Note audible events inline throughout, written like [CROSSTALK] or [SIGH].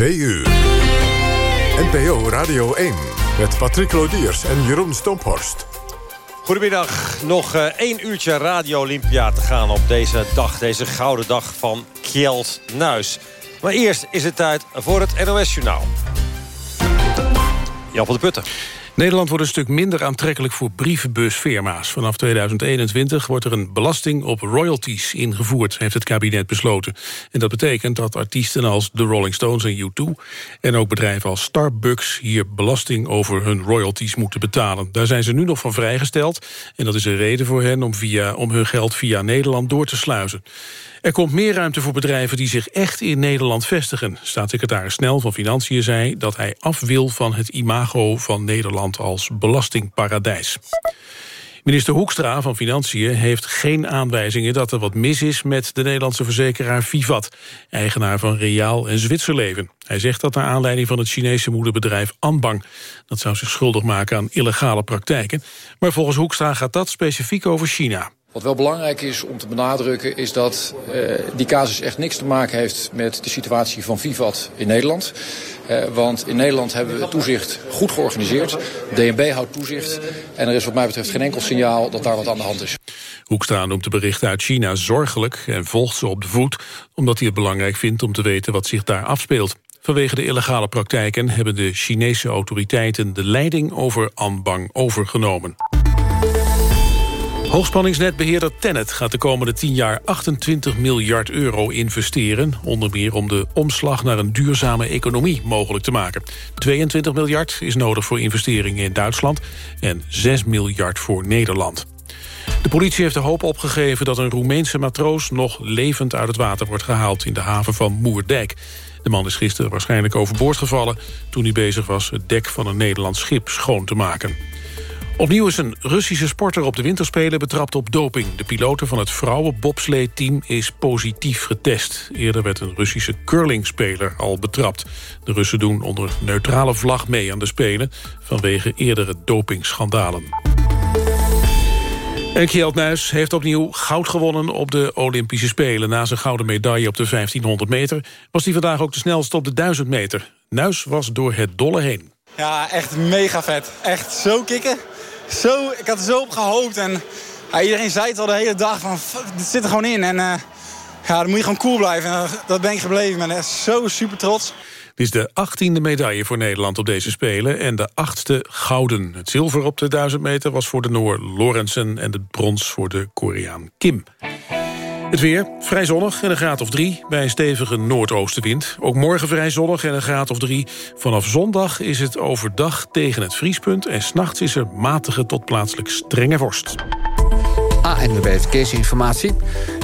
2 uur. NPO Radio 1 met Patrick Lodiers en Jeroen Stomphorst. Goedemiddag, nog uh, één uurtje Radio Olympia te gaan op deze dag. Deze gouden dag van Kjeld Nuis. Maar eerst is het tijd voor het NOS-journaal. Jan van de Putten. Nederland wordt een stuk minder aantrekkelijk voor brievenbusfirma's. Vanaf 2021 wordt er een belasting op royalties ingevoerd, heeft het kabinet besloten. En dat betekent dat artiesten als de Rolling Stones en U2... en ook bedrijven als Starbucks hier belasting over hun royalties moeten betalen. Daar zijn ze nu nog van vrijgesteld. En dat is een reden voor hen om, via, om hun geld via Nederland door te sluizen. Er komt meer ruimte voor bedrijven die zich echt in Nederland vestigen. Staatssecretaris Snel van Financiën zei dat hij af wil van het imago van Nederland als belastingparadijs. Minister Hoekstra van Financiën heeft geen aanwijzingen dat er wat mis is met de Nederlandse verzekeraar Vivat, eigenaar van Reaal en Zwitserleven. Hij zegt dat naar aanleiding van het Chinese moederbedrijf Anbang. Dat zou zich schuldig maken aan illegale praktijken. Maar volgens Hoekstra gaat dat specifiek over China. Wat wel belangrijk is om te benadrukken is dat uh, die casus echt niks te maken heeft met de situatie van Vivat in Nederland. Uh, want in Nederland hebben we toezicht goed georganiseerd. DNB houdt toezicht en er is wat mij betreft geen enkel signaal dat daar wat aan de hand is. Hoekstra noemt de berichten uit China zorgelijk en volgt ze op de voet... omdat hij het belangrijk vindt om te weten wat zich daar afspeelt. Vanwege de illegale praktijken hebben de Chinese autoriteiten de leiding over Anbang overgenomen. Hoogspanningsnetbeheerder Tennet gaat de komende 10 jaar 28 miljard euro investeren. Onder meer om de omslag naar een duurzame economie mogelijk te maken. 22 miljard is nodig voor investeringen in Duitsland en 6 miljard voor Nederland. De politie heeft de hoop opgegeven dat een Roemeense matroos nog levend uit het water wordt gehaald in de haven van Moerdijk. De man is gisteren waarschijnlijk overboord gevallen toen hij bezig was het dek van een Nederlands schip schoon te maken. Opnieuw is een Russische sporter op de winterspelen betrapt op doping. De piloten van het vrouwenbobslee-team is positief getest. Eerder werd een Russische curlingspeler al betrapt. De Russen doen onder neutrale vlag mee aan de Spelen... vanwege eerdere dopingschandalen. En Kjeld Nuis heeft opnieuw goud gewonnen op de Olympische Spelen. Na zijn gouden medaille op de 1500 meter... was hij vandaag ook de snelste op de 1000 meter. Nuis was door het dolle heen. Ja, echt mega vet. Echt zo kicken zo, ik had er zo op gehoopt. En ja, iedereen zei het al de hele dag van, dit zit er gewoon in. En uh, ja, dan moet je gewoon cool blijven. En dat ben ik gebleven. Ik ben zo super trots. Dit is de achttiende medaille voor Nederland op deze Spelen... en de achtste gouden. Het zilver op de 1000 meter was voor de Noor Lorensen... en de brons voor de Koreaan Kim. Het weer, vrij zonnig en een graad of drie bij een stevige noordoostenwind. Ook morgen vrij zonnig en een graad of drie. Vanaf zondag is het overdag tegen het vriespunt... en s'nachts is er matige tot plaatselijk strenge vorst. ANWB Verkeersinformatie.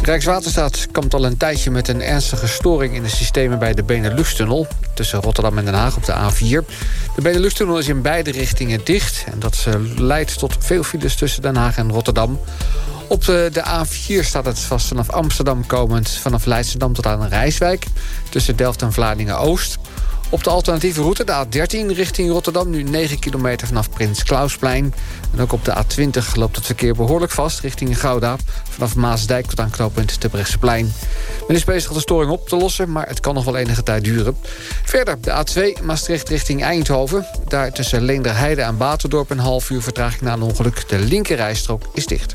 Rijkswaterstaat komt al een tijdje met een ernstige storing... in de systemen bij de Benelux-tunnel... tussen Rotterdam en Den Haag op de A4. De Benelux-tunnel is in beide richtingen dicht... en dat eh, leidt tot veel files tussen Den Haag en Rotterdam. Op de, de A4 staat het vast vanaf Amsterdam komend... vanaf Leidschendam tot aan Rijswijk... tussen Delft en Vlaardingen-Oost... Op de alternatieve route, de A13 richting Rotterdam... nu 9 kilometer vanaf Prins Klausplein. En ook op de A20 loopt het verkeer behoorlijk vast richting Gouda... vanaf Maasdijk tot aan knooppunt Terbrechtseplein. Men is bezig de storing op te lossen, maar het kan nog wel enige tijd duren. Verder de A2 Maastricht richting Eindhoven. Daar tussen Leenderheide en Baterdorp een half uur vertraging na een ongeluk. De linkerrijstrook is dicht.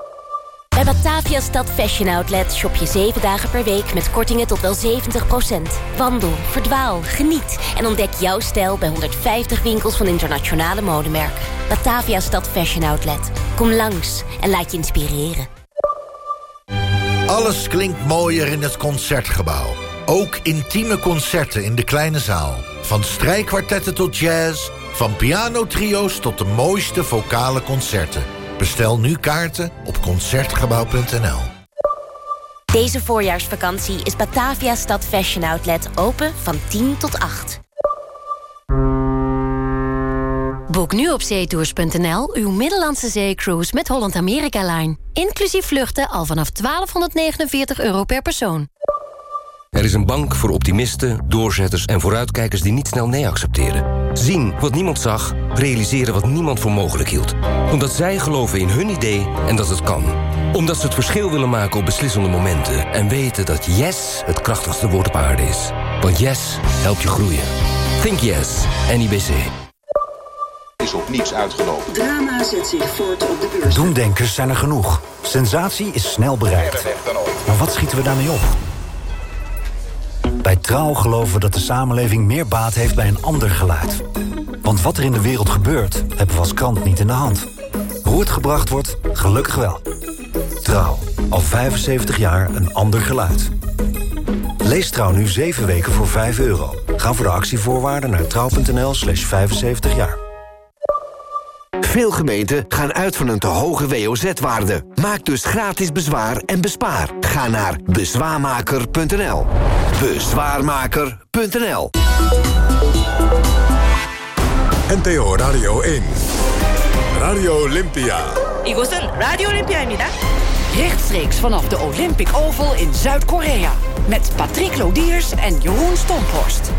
Bij Batavia Stad Fashion Outlet shop je 7 dagen per week met kortingen tot wel 70%. Wandel, verdwaal, geniet en ontdek jouw stijl bij 150 winkels van internationale modemerken. Batavia Stad Fashion Outlet. Kom langs en laat je inspireren. Alles klinkt mooier in het Concertgebouw. Ook intieme concerten in de kleine zaal. Van strijkkwartetten tot jazz, van pianotrio's tot de mooiste vocale concerten. Bestel nu kaarten op Concertgebouw.nl. Deze voorjaarsvakantie is Batavia Stad Fashion Outlet open van 10 tot 8. Boek nu op zeetours.nl uw Middellandse zeecruise met Holland America Line. Inclusief vluchten al vanaf 1249 euro per persoon. Er is een bank voor optimisten, doorzetters en vooruitkijkers die niet snel nee accepteren. Zien wat niemand zag, realiseren wat niemand voor mogelijk hield. Omdat zij geloven in hun idee en dat het kan. Omdat ze het verschil willen maken op beslissende momenten. En weten dat yes het krachtigste woord op aarde is. Want yes helpt je groeien. Think yes, NIBC. Is op niets uitgelopen. Drama zet zich voort op de beurs. Doemdenkers zijn er genoeg. Sensatie is snel bereikt. Maar wat schieten we daarmee op? Bij Trouw geloven we dat de samenleving meer baat heeft bij een ander geluid. Want wat er in de wereld gebeurt, hebben we als krant niet in de hand. Hoe het gebracht wordt, gelukkig wel. Trouw, al 75 jaar een ander geluid. Lees Trouw nu 7 weken voor 5 euro. Ga voor de actievoorwaarden naar trouw.nl slash 75 jaar. Veel gemeenten gaan uit van een te hoge WOZ-waarde. Maak dus gratis bezwaar en bespaar. Ga naar bezwaarmaker.nl. Bezwaarmaker.nl NPO Radio 1. Radio Olympia. 이곳은 라디오 올림피아입니다. Rechtstreeks vanaf de Olympic Oval in Zuid-Korea. Met Patrick Lodiers en Jeroen Stomphorst.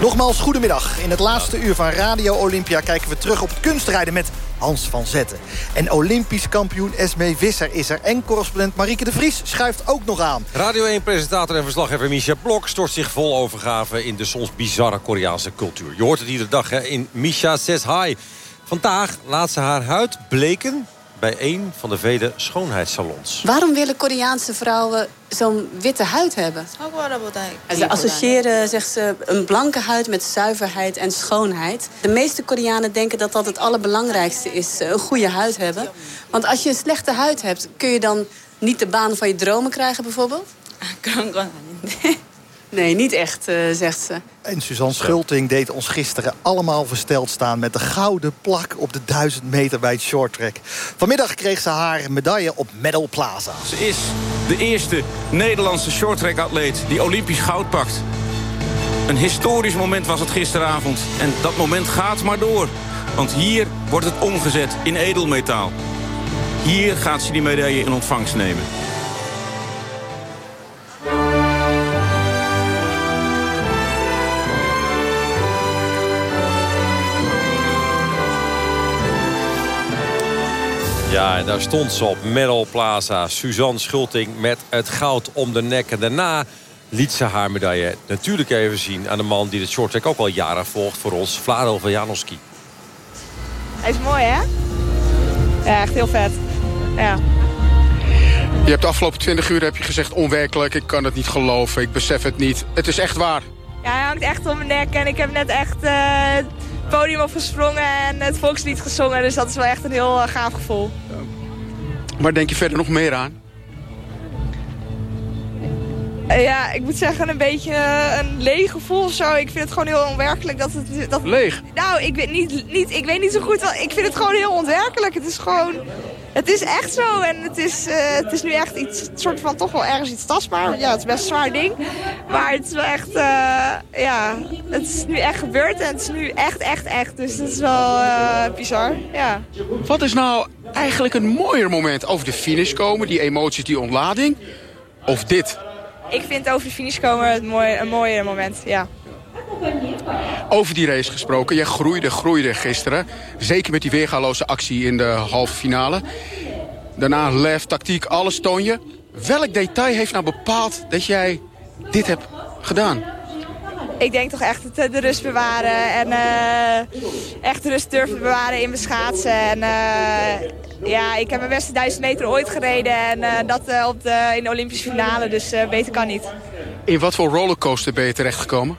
Nogmaals, goedemiddag. In het laatste uur van Radio Olympia kijken we terug op het kunstrijden met Hans van Zetten. En Olympisch kampioen Esmee Visser is er. En correspondent Marieke de Vries schuift ook nog aan. Radio 1-presentator en verslaggever Misha Blok stort zich vol overgave... in de soms bizarre Koreaanse cultuur. Je hoort het iedere dag hè, in Misha Says Hi. Vandaag laat ze haar huid bleken bij een van de vele schoonheidssalons. Waarom willen Koreaanse vrouwen zo'n witte huid hebben? Ze associëren zegt ze, een blanke huid met zuiverheid en schoonheid. De meeste Koreanen denken dat dat het allerbelangrijkste is. Een goede huid hebben. Want als je een slechte huid hebt, kun je dan niet de baan van je dromen krijgen bijvoorbeeld? [LAUGHS] [LAUGHS] Nee, niet echt, uh, zegt ze. En Suzanne Schulting deed ons gisteren allemaal versteld staan... met de gouden plak op de 1000 meter bij het shorttrack. Vanmiddag kreeg ze haar medaille op Medal Plaza. Ze is de eerste Nederlandse shorttrack-atleet die Olympisch goud pakt. Een historisch moment was het gisteravond. En dat moment gaat maar door. Want hier wordt het omgezet in edelmetaal. Hier gaat ze die medaille in ontvangst nemen. Ja, en daar stond ze op Medal Plaza. Suzanne Schulting met het goud om de nek. En daarna liet ze haar medaille natuurlijk even zien... aan de man die de shorttrack ook al jaren volgt voor ons. Vlado Janowski. Hij is mooi, hè? Ja, echt heel vet. Ja. Je hebt de afgelopen 20 uur heb je gezegd onwerkelijk. Ik kan het niet geloven, ik besef het niet. Het is echt waar. Ja, hij hangt echt om mijn nek. En ik heb net echt uh, het podium opgesprongen en het volkslied gezongen. Dus dat is wel echt een heel uh, gaaf gevoel. Maar denk je verder nog meer aan? Uh, ja, ik moet zeggen een beetje een leeg gevoel of zo. Ik vind het gewoon heel onwerkelijk dat het... Dat... Leeg? Nou, ik weet niet, niet, ik weet niet zo goed. Ik vind het gewoon heel onwerkelijk. Het is gewoon... Het is echt zo en het is, uh, het is nu echt iets, soort van toch wel ergens iets tastbaar. Ja, het is best een zwaar ding. Maar het is wel echt, uh, ja, het is nu echt gebeurd en het is nu echt, echt, echt. Dus het is wel uh, bizar, ja. Wat is nou eigenlijk een mooier moment? Over de finish komen, die emoties, die ontlading? Of dit? Ik vind over de finish komen het mooi, een mooier moment, ja. Over die race gesproken. Jij groeide, groeide gisteren. Zeker met die weergaloze actie in de halve finale. Daarna lef, tactiek, alles toon je. Welk detail heeft nou bepaald dat jij dit hebt gedaan? Ik denk toch echt het, de rust bewaren. En uh, echt de rust durven bewaren in mijn schaatsen. En uh, ja, ik heb mijn beste duizend meter ooit gereden. En uh, dat op de, in de Olympische finale. Dus beter kan niet. In wat voor rollercoaster ben je terechtgekomen?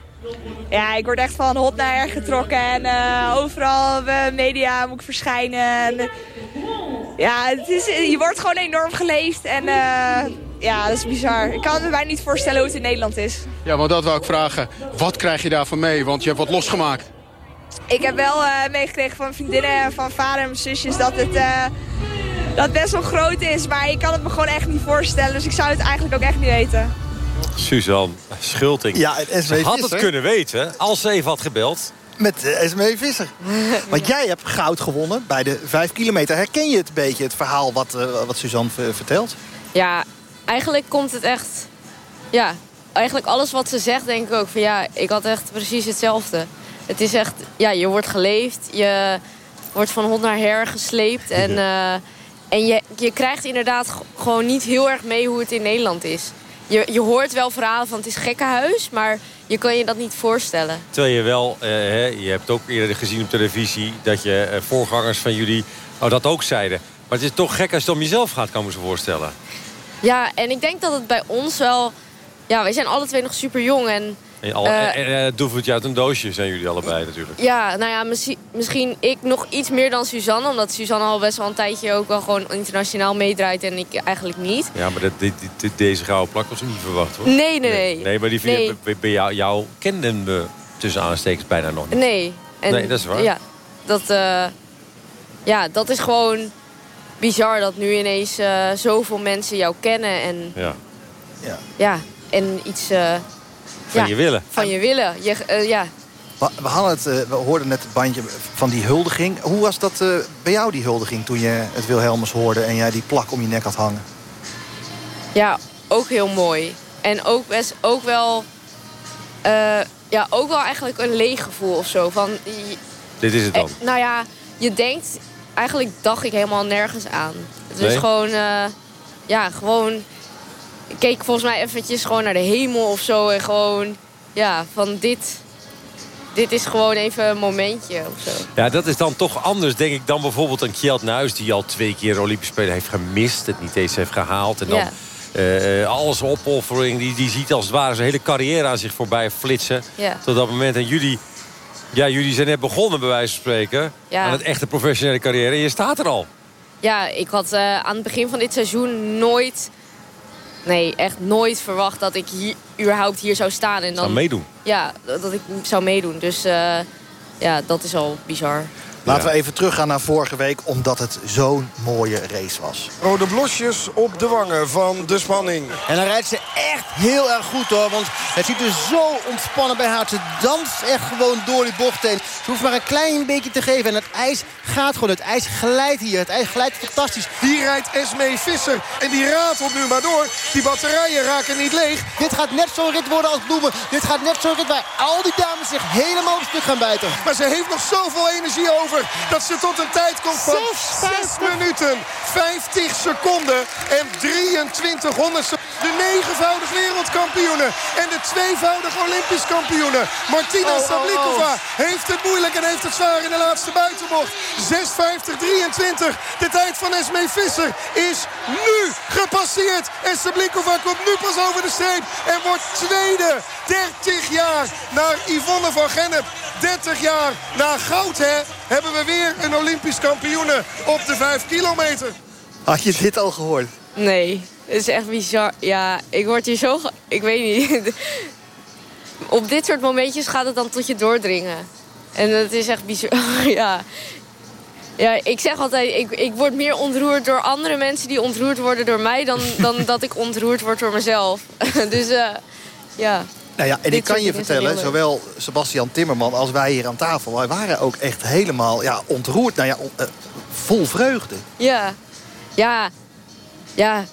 Ja, ik word echt van hot naar erg getrokken. En uh, overal bij media moet ik verschijnen. En, uh, ja, het is, je wordt gewoon enorm geleefd. En uh, ja, dat is bizar. Ik kan me bijna niet voorstellen hoe het in Nederland is. Ja, maar dat wou ik vragen. Wat krijg je daarvan mee? Want je hebt wat losgemaakt. Ik heb wel meegekregen van vriendinnen en van vader en zusjes dat het, dat het best wel groot is. Maar ik kan het me gewoon echt niet voorstellen. Dus ik zou het eigenlijk ook echt niet weten. Suzanne Schulting. Ja, het ze had het kunnen weten als ze even had gebeld. Met uh, Esmee Visser. [LAUGHS] Want jij hebt goud gewonnen bij de 5 kilometer. Herken je het een beetje, het verhaal wat, uh, wat Suzanne vertelt? Ja, eigenlijk komt het echt... Ja, eigenlijk alles wat ze zegt, denk ik ook van ja, ik had echt precies hetzelfde. Het is echt, ja, je wordt geleefd, je wordt van hond naar her gesleept. En, uh, en je, je krijgt inderdaad gewoon niet heel erg mee hoe het in Nederland is. Je, je hoort wel verhalen van het is gekkenhuis, maar je kan je dat niet voorstellen. Terwijl je wel, hè, je hebt ook eerder gezien op televisie... dat je uh, voorgangers van jullie oh, dat ook zeiden. Maar het is toch gek als het om jezelf gaat, kan ik me zo voorstellen. Ja, en ik denk dat het bij ons wel... Ja, wij zijn alle twee nog super jong en... En al, uh, uh, doevoetje uit een doosje zijn jullie allebei natuurlijk. Ja, nou ja, misschien, misschien ik nog iets meer dan Suzanne. Omdat Suzanne al best wel een tijdje ook wel gewoon internationaal meedraait. En ik eigenlijk niet. Ja, maar dat, dit, dit, deze gouden plak was niet verwacht hoor. Nee, nee, nee. Nee, maar die nee. bij, bij jou, jou kenden we tussen aanstekens bijna nog niet. Nee. En, nee, dat is waar. Ja, dat, uh, ja, dat is gewoon bizar dat nu ineens zoveel mensen jou kennen. En, ja. Ja, ja en iets... Van ja, je willen. Van je willen, je, uh, ja. We, hadden het, uh, we hoorden net het bandje van die huldiging. Hoe was dat uh, bij jou, die huldiging, toen je het Wilhelmus hoorde... en jij die plak om je nek had hangen? Ja, ook heel mooi. En ook, best, ook wel... ja, ook wel eigenlijk een leeg gevoel of zo. Van, Dit is het dan? nou ja, je denkt... Eigenlijk dacht ik helemaal nergens aan. Het is nee? gewoon... ja, gewoon keek volgens mij eventjes gewoon naar de hemel of zo. En gewoon, ja, van dit... Dit is gewoon even een momentje of zo. Ja, dat is dan toch anders, denk ik, dan bijvoorbeeld een Kjeld Nuis... die al twee keer Olympische Spelen heeft gemist. Het niet eens heeft gehaald. En dan ja. uh, alles opoffering. Die, die ziet als het ware zijn hele carrière aan zich voorbij flitsen. Ja. Tot dat moment. En jullie... Ja, jullie zijn net begonnen, bij wijze van spreken. Ja. Aan het echte professionele carrière. En je staat er al. Ja, ik had uh, aan het begin van dit seizoen nooit nee, echt nooit verwacht dat ik hier, überhaupt hier zou staan. En dan, zou meedoen? Ja, dat ik zou meedoen. Dus uh, ja, dat is al bizar. Laten we even teruggaan naar vorige week, omdat het zo'n mooie race was. Rode blosjes op de wangen van de spanning. En dan rijdt ze echt heel erg goed hoor. Want het ziet er zo ontspannen bij haar. Ze danst echt gewoon door die bocht heen. Ze hoeft maar een klein beetje te geven. En het ijs gaat gewoon. Het ijs glijdt hier. Het ijs glijdt fantastisch. Hier rijdt Esmee Visser. En die ratelt nu maar door. Die batterijen raken niet leeg. Dit gaat net zo'n rit worden als Bloemen. Dit gaat net zo'n rit waar al die dames zich helemaal op stuk gaan bijten. Maar ze heeft nog zoveel energie over dat ze tot een tijd komt van 6 minuten, 50 seconden en 23 honderdste. De negenvoudig wereldkampioene en de tweevoudig olympisch kampioene. Martina oh, Sablikova oh, oh. heeft het moeilijk en heeft het zwaar in de laatste buitenbocht. 6.50-23. De tijd van Esmee Visser is nu gepasseerd. En Sablikova komt nu pas over de streep en wordt tweede. 30 jaar naar Yvonne van Gennep. 30 jaar na goud, hè, hebben we weer een Olympisch kampioene op de 5 kilometer. Had je dit al gehoord? Nee, het is echt bizar. Ja, ik word hier zo... Ik weet niet. [LAUGHS] op dit soort momentjes gaat het dan tot je doordringen. En dat is echt bizar. [LAUGHS] ja. Ja, ik zeg altijd, ik, ik word meer ontroerd door andere mensen die ontroerd worden door mij... dan, dan [LAUGHS] dat ik ontroerd word door mezelf. dus uh, ja... Nou ja, en ik kan je vertellen, zowel Sebastian Timmerman als wij hier aan tafel... wij waren ook echt helemaal ja, ontroerd, nou ja, on, uh, vol vreugde. Ja, ja, ja.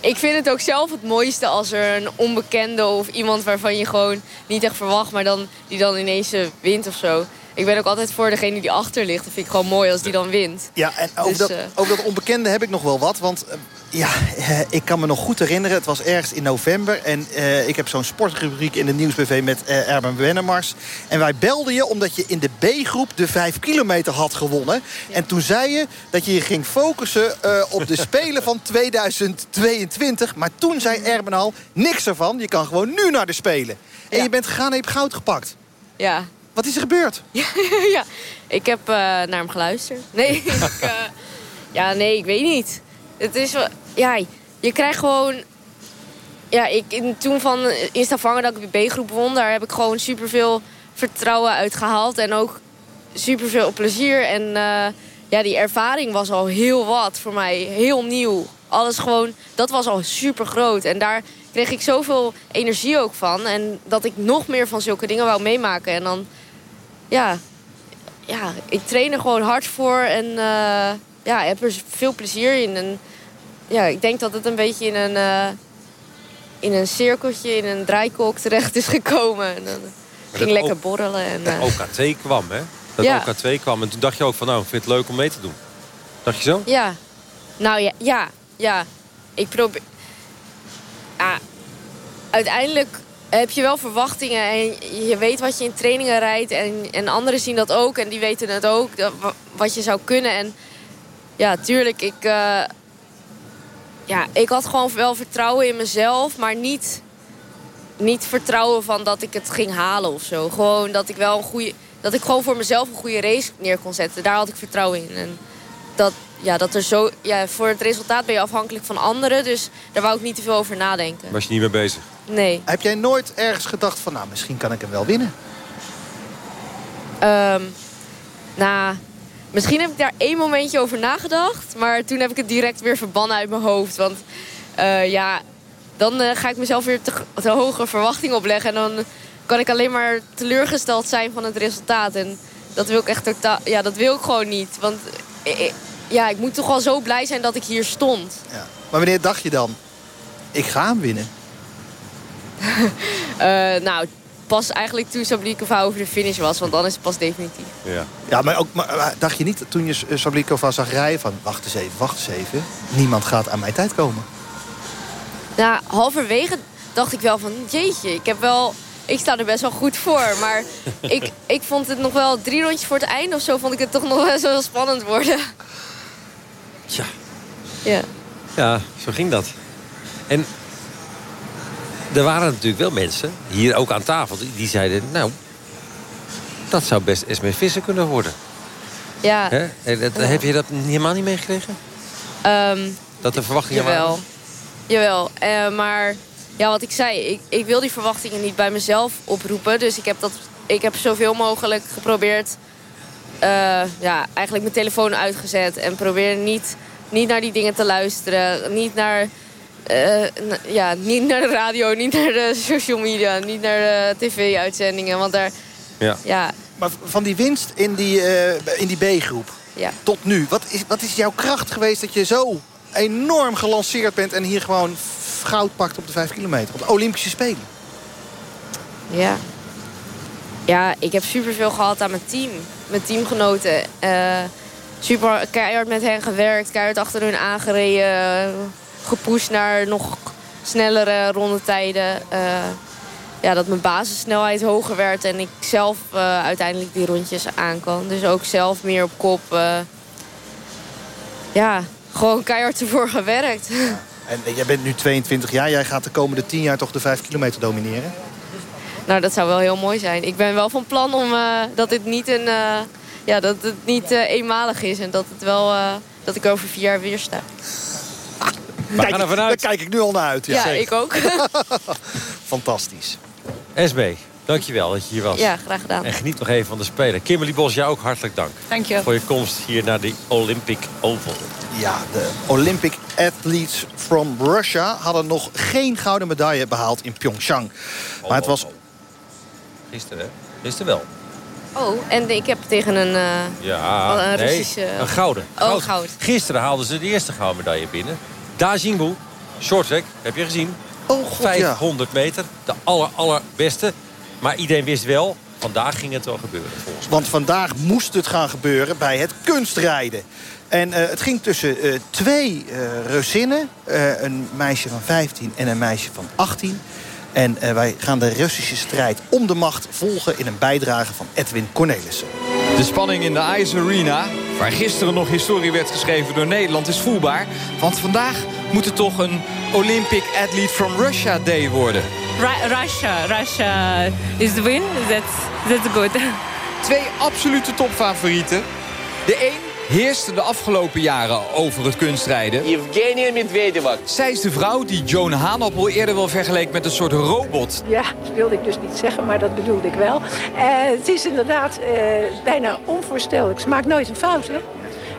Ik vind het ook zelf het mooiste als er een onbekende of iemand waarvan je gewoon niet echt verwacht... maar dan, die dan ineens wint of zo ik ben ook altijd voor degene die achter ligt. Dat vind ik gewoon mooi als die dan wint. Ja, en over, dus, dat, uh... over dat onbekende heb ik nog wel wat. Want ja, uh, ik kan me nog goed herinneren. Het was ergens in november. En ik heb zo'n sportrubriek in de Nieuwsbv met Erben Wennemars. En wij belden je omdat je in de B-groep de 5 kilometer had gewonnen. Ja. En toen zei je dat je je ging focussen op de [LAUGHS] Spelen van 2022. Maar toen zei Erben al, niks ervan. Je kan gewoon nu naar de Spelen. En ja. je bent gegaan en je hebt goud gepakt. Ja, wat is er gebeurd? [LAUGHS] Ja, ja. ik heb naar hem geluisterd. Nee, [LAUGHS] ik, ja, nee, ik weet niet. Het is wel... Ja, je krijgt gewoon... Ja, ik, toen van Instavangen dat ik de B-groep won... daar heb ik gewoon superveel vertrouwen uit gehaald. En ook superveel plezier. En uh, ja, die ervaring was al heel wat voor mij. Heel nieuw. Alles gewoon... Dat was al super groot. En daar kreeg ik zoveel energie ook van. En dat ik nog meer van zulke dingen wou meemaken. En dan ja, ja, ik train er gewoon hard voor en uh, ja, heb er veel plezier in. En ja, ik denk dat het een beetje in een, uh, in een cirkeltje, in een draaikolk terecht is gekomen. En dan ging lekker borrelen. En, uh, OK2 kwam, hè? Dat ja. OK2 kwam. En toen dacht je ook van, nou, ik vind het leuk om mee te doen. Dacht je zo? Ja. Nou ja, ja, ja. Ik probeer... Ah, uiteindelijk heb je wel verwachtingen en je weet wat je in trainingen rijdt. En, en anderen zien dat ook en die weten het ook, wat je zou kunnen. En ja, tuurlijk, ik, uh, ja, ik had gewoon wel vertrouwen in mezelf, maar niet, niet vertrouwen van dat ik het ging halen of zo. Gewoon dat ik wel een goede, dat ik gewoon voor mezelf een goede race neer kon zetten. Daar had ik vertrouwen in. En dat, ja, dat er zo, ja, voor het resultaat ben je afhankelijk van anderen, dus daar wou ik niet te veel over nadenken. Was je niet mee bezig? Nee. Heb jij nooit ergens gedacht van, nou, misschien kan ik hem wel winnen? Um, nou, misschien heb ik daar één momentje over nagedacht. Maar toen heb ik het direct weer verbannen uit mijn hoofd. Want uh, ja, dan uh, ga ik mezelf weer te, te hoge verwachting opleggen. En dan kan ik alleen maar teleurgesteld zijn van het resultaat. En dat wil ik echt totaal... Ja, dat wil ik gewoon niet. Want ik, ja, ik moet toch wel zo blij zijn dat ik hier stond. Ja. Maar wanneer dacht je dan, ik ga hem winnen? uh, [LAUGHS] nou, pas eigenlijk toen Sablikova over de finish was. Want dan is het pas definitief. Ja, ja maar, ook, maar dacht je niet toen je Sablikova zag rijden van... wacht eens even, wacht eens even. Niemand gaat aan mijn tijd komen. Nou, halverwege dacht ik wel van... jeetje, ik heb wel... Ik sta er best wel goed voor. Maar [LAUGHS] ik, ik vond het nog wel drie rondjes voor het einde of zo... vond ik het toch nog wel zo spannend worden. Tja. Ja. Ja, zo ging dat. En er waren natuurlijk wel mensen, hier ook aan tafel... die zeiden, nou, dat zou best Esme Visser kunnen worden. Ja. Hè? Heb je dat helemaal niet meegekregen? Um, dat de verwachtingen jawel. waren? Jawel, uh, maar ja, wat ik zei, ik, ik wil die verwachtingen niet bij mezelf oproepen. Dus ik heb, dat, ik heb zoveel mogelijk geprobeerd... Uh, ja, eigenlijk mijn telefoon uitgezet. En probeer niet, niet naar die dingen te luisteren. Niet naar uh, ja, niet naar de radio, niet naar de social media, niet naar de tv-uitzendingen. Want daar, ja. ja. Maar van die winst in die, uh, in die B-groep ja. tot nu, wat is, wat is jouw kracht geweest dat je zo enorm gelanceerd bent... en hier gewoon goud pakt op de 5 kilometer, op de Olympische Spelen? Ja. Ja, ik heb superveel gehad aan mijn team. Mijn teamgenoten. Uh, super keihard met hen gewerkt, keihard achter hun aangereden gepusht naar nog snellere rondetijden. Uh, ja, dat mijn basissnelheid hoger werd en ik zelf uh, uiteindelijk die rondjes aan kan. Dus ook zelf meer op kop. Ja, gewoon keihard ervoor gewerkt. En jij bent nu 22 jaar. Jij gaat de komende 10 jaar toch de 5 kilometer domineren? Nou, dat zou wel heel mooi zijn. Ik ben wel van plan om dat dit niet een... ja, dat het niet eenmalig is en dat het wel... dat ik over vier jaar weer sta. We gaan er vanuit. Daar kijk ik nu al naar uit. Ja, ja ik ook. [LAUGHS] Fantastisch. SB, dankjewel dat je hier was. Ja, graag gedaan. En geniet nog even van de Spelen. Kimberly Bos, jou ook hartelijk dank. Dank je. Voor je komst hier naar de Olympic Oval. Ja, de Olympic athletes from Russia hadden nog geen gouden medaille behaald in Pyeongchang. Maar het was... Gisteren, hè? Gisteren wel. Oh, en ik heb tegen een, uh, ja, een nee, Russische... een gouden. Oh, goud. Gisteren haalden ze de eerste gouden medaille binnen. Da Jingbu, shorttrack, heb je gezien? Oh, God, 500 ja. meter, de aller, allerbeste. Maar iedereen wist wel, vandaag ging het wel gebeuren volgens mij. Want vandaag moest het gaan gebeuren bij het kunstrijden. En uh, het ging tussen uh, twee uh, Russinnen. een meisje van 15 en een meisje van 18. En wij gaan de Russische strijd om de macht volgen... in een bijdrage van Edwin Cornelissen. De spanning in de Ice Arena, waar gisteren nog historie werd geschreven door Nederland, is voelbaar. Want vandaag moet het toch een Olympic Athlete from Russia Day worden. Russia, Russia is the win. That's, that's good. [LAUGHS] Twee absolute topfavorieten. De een heerste de afgelopen jaren over het kunstrijden. Evgenia Medvedeva. Zij is de vrouw die Joan Hanappel eerder wel vergeleek met een soort robot. Ja, dat wilde ik dus niet zeggen, maar dat bedoelde ik wel. Uh, het is inderdaad uh, bijna onvoorstelbaar. Ze maakt nooit een fout, hè?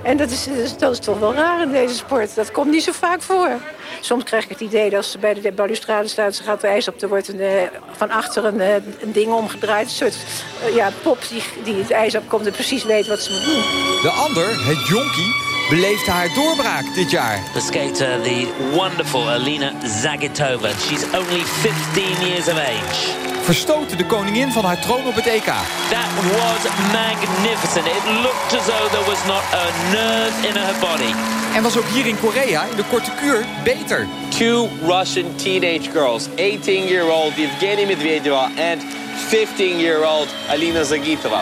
En dat is, dat is, dat is toch wel raar in deze sport. Dat komt niet zo vaak voor. Soms krijg ik het idee dat als ze bij de balustrade staat... ze gaat de ijs op, er wordt een, eh, van achter een, eh, een ding omgedraaid. Een soort eh, ja, pop die, die het ijs opkomt en precies weet wat ze moet doen. De ander, het jonkie, beleefde haar doorbraak dit jaar. The skater, the wonderful Alina Zagitova. She's only 15 years of age. Verstoten de koningin van haar troon op het EK. That was magnificent. It looked as though there was not a nerve in her body. En was ook hier in Korea, in de korte kuur, beter. Two Russian teenage girls, 18-year-old Evgeny Medvedeva and 15-year-old Alina Zagitova.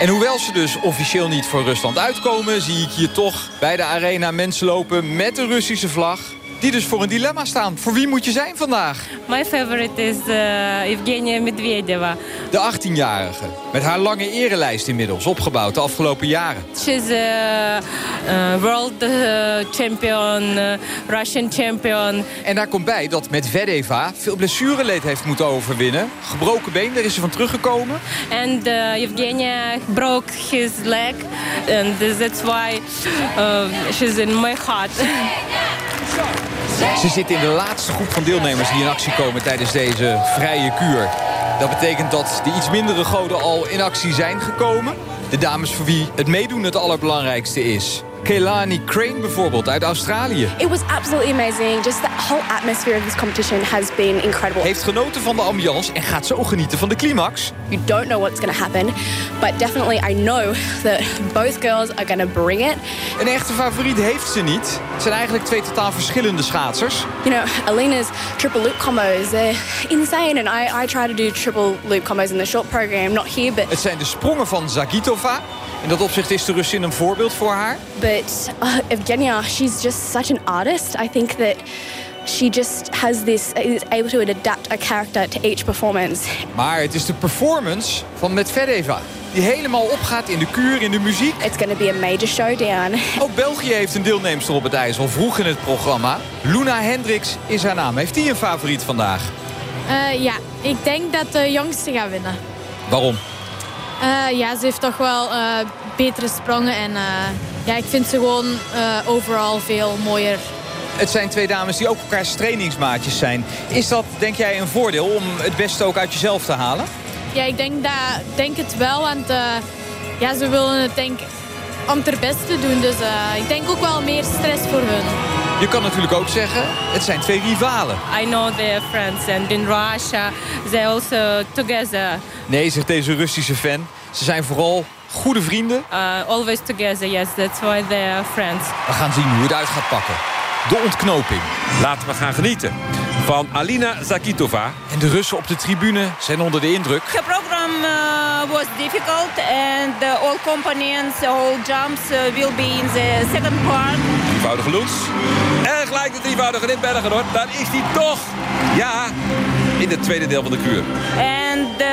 En hoewel ze dus officieel niet voor Rusland uitkomen... zie ik hier toch bij de arena mensen lopen met de Russische vlag... die dus voor een dilemma staan. Voor wie moet je zijn vandaag? My favorite is uh, Evgenia Medvedeva. De 18-jarige, met haar lange erelijst inmiddels opgebouwd de afgelopen jaren. She's a uh, world uh, champion, uh, Russian champion. En daar komt bij dat Medvedeva veel blessureleed heeft moeten overwinnen. Gebroken been, daar is ze van teruggekomen. Uh, Evgenia broke his leg. And that's why she's in my heart. Ze zit in de laatste groep van deelnemers die in actie komen tijdens deze vrije kuur. Dat betekent dat de iets mindere goden al in actie zijn gekomen. De dames voor wie het meedoen het allerbelangrijkste is. Kehlani Crane bijvoorbeeld uit Australië. It was absolutely amazing. Just the whole atmosphere of this competition has been incredible. Heeft genoten van de ambiance en gaat zo genieten van de climax. You don't know what's going to happen, but definitely I know that both girls are going to bring it. Een echte favoriet heeft ze niet. Het zijn eigenlijk twee totaal verschillende schaatsers. You know, Alina's triple loop combos, they're insane. And I, I try to do triple loop combos in the short program, not here, but... Het zijn de sprongen van Zagitova. In dat opzicht is de Russin een voorbeeld voor haar. But uh, Evgenia, she's just such an artist. I think that she just has this, is able to adapt a character to each performance. Maar het is de performance van Medvedeva. Die helemaal opgaat in de kuur, in de muziek. It's going to be a major showdown. [LAUGHS] Ook België heeft een deelnemster op het ijs al vroeg in het programma. Luna Hendricks is haar naam. Heeft die een favoriet vandaag? Uh, ja, ik denk dat de jongste gaat winnen. Waarom? Uh, ja, ze heeft toch wel uh, betere sprongen. En uh, ja, ik vind ze gewoon overal veel mooier. Het zijn twee dames die ook elkaars trainingsmaatjes zijn. Is dat, denk jij, een voordeel om het beste ook uit jezelf te halen? Ja, ik denk, dat, denk het wel. Want ja, ze willen het denk om het beste doen. Dus ik denk ook wel meer stress voor hun. Je kan natuurlijk ook zeggen, het zijn twee rivalen. I know they're friends and in Russia they also together. Nee, zegt deze Russische fan. Ze zijn vooral goede vrienden. Uh, always together, yes, that's why they are friends. We gaan zien hoe het uit gaat pakken. De ontknoping. Laten we gaan genieten van Alina Zakitova. En de Russen op de tribune zijn onder de indruk. The program uh, was difficult and all components, all jumps uh, will be in the second part. Loens. En gelijk de drievoudige Ritberger hoor. Daar is hij toch. Ja, in het tweede deel van de kuur. And uh,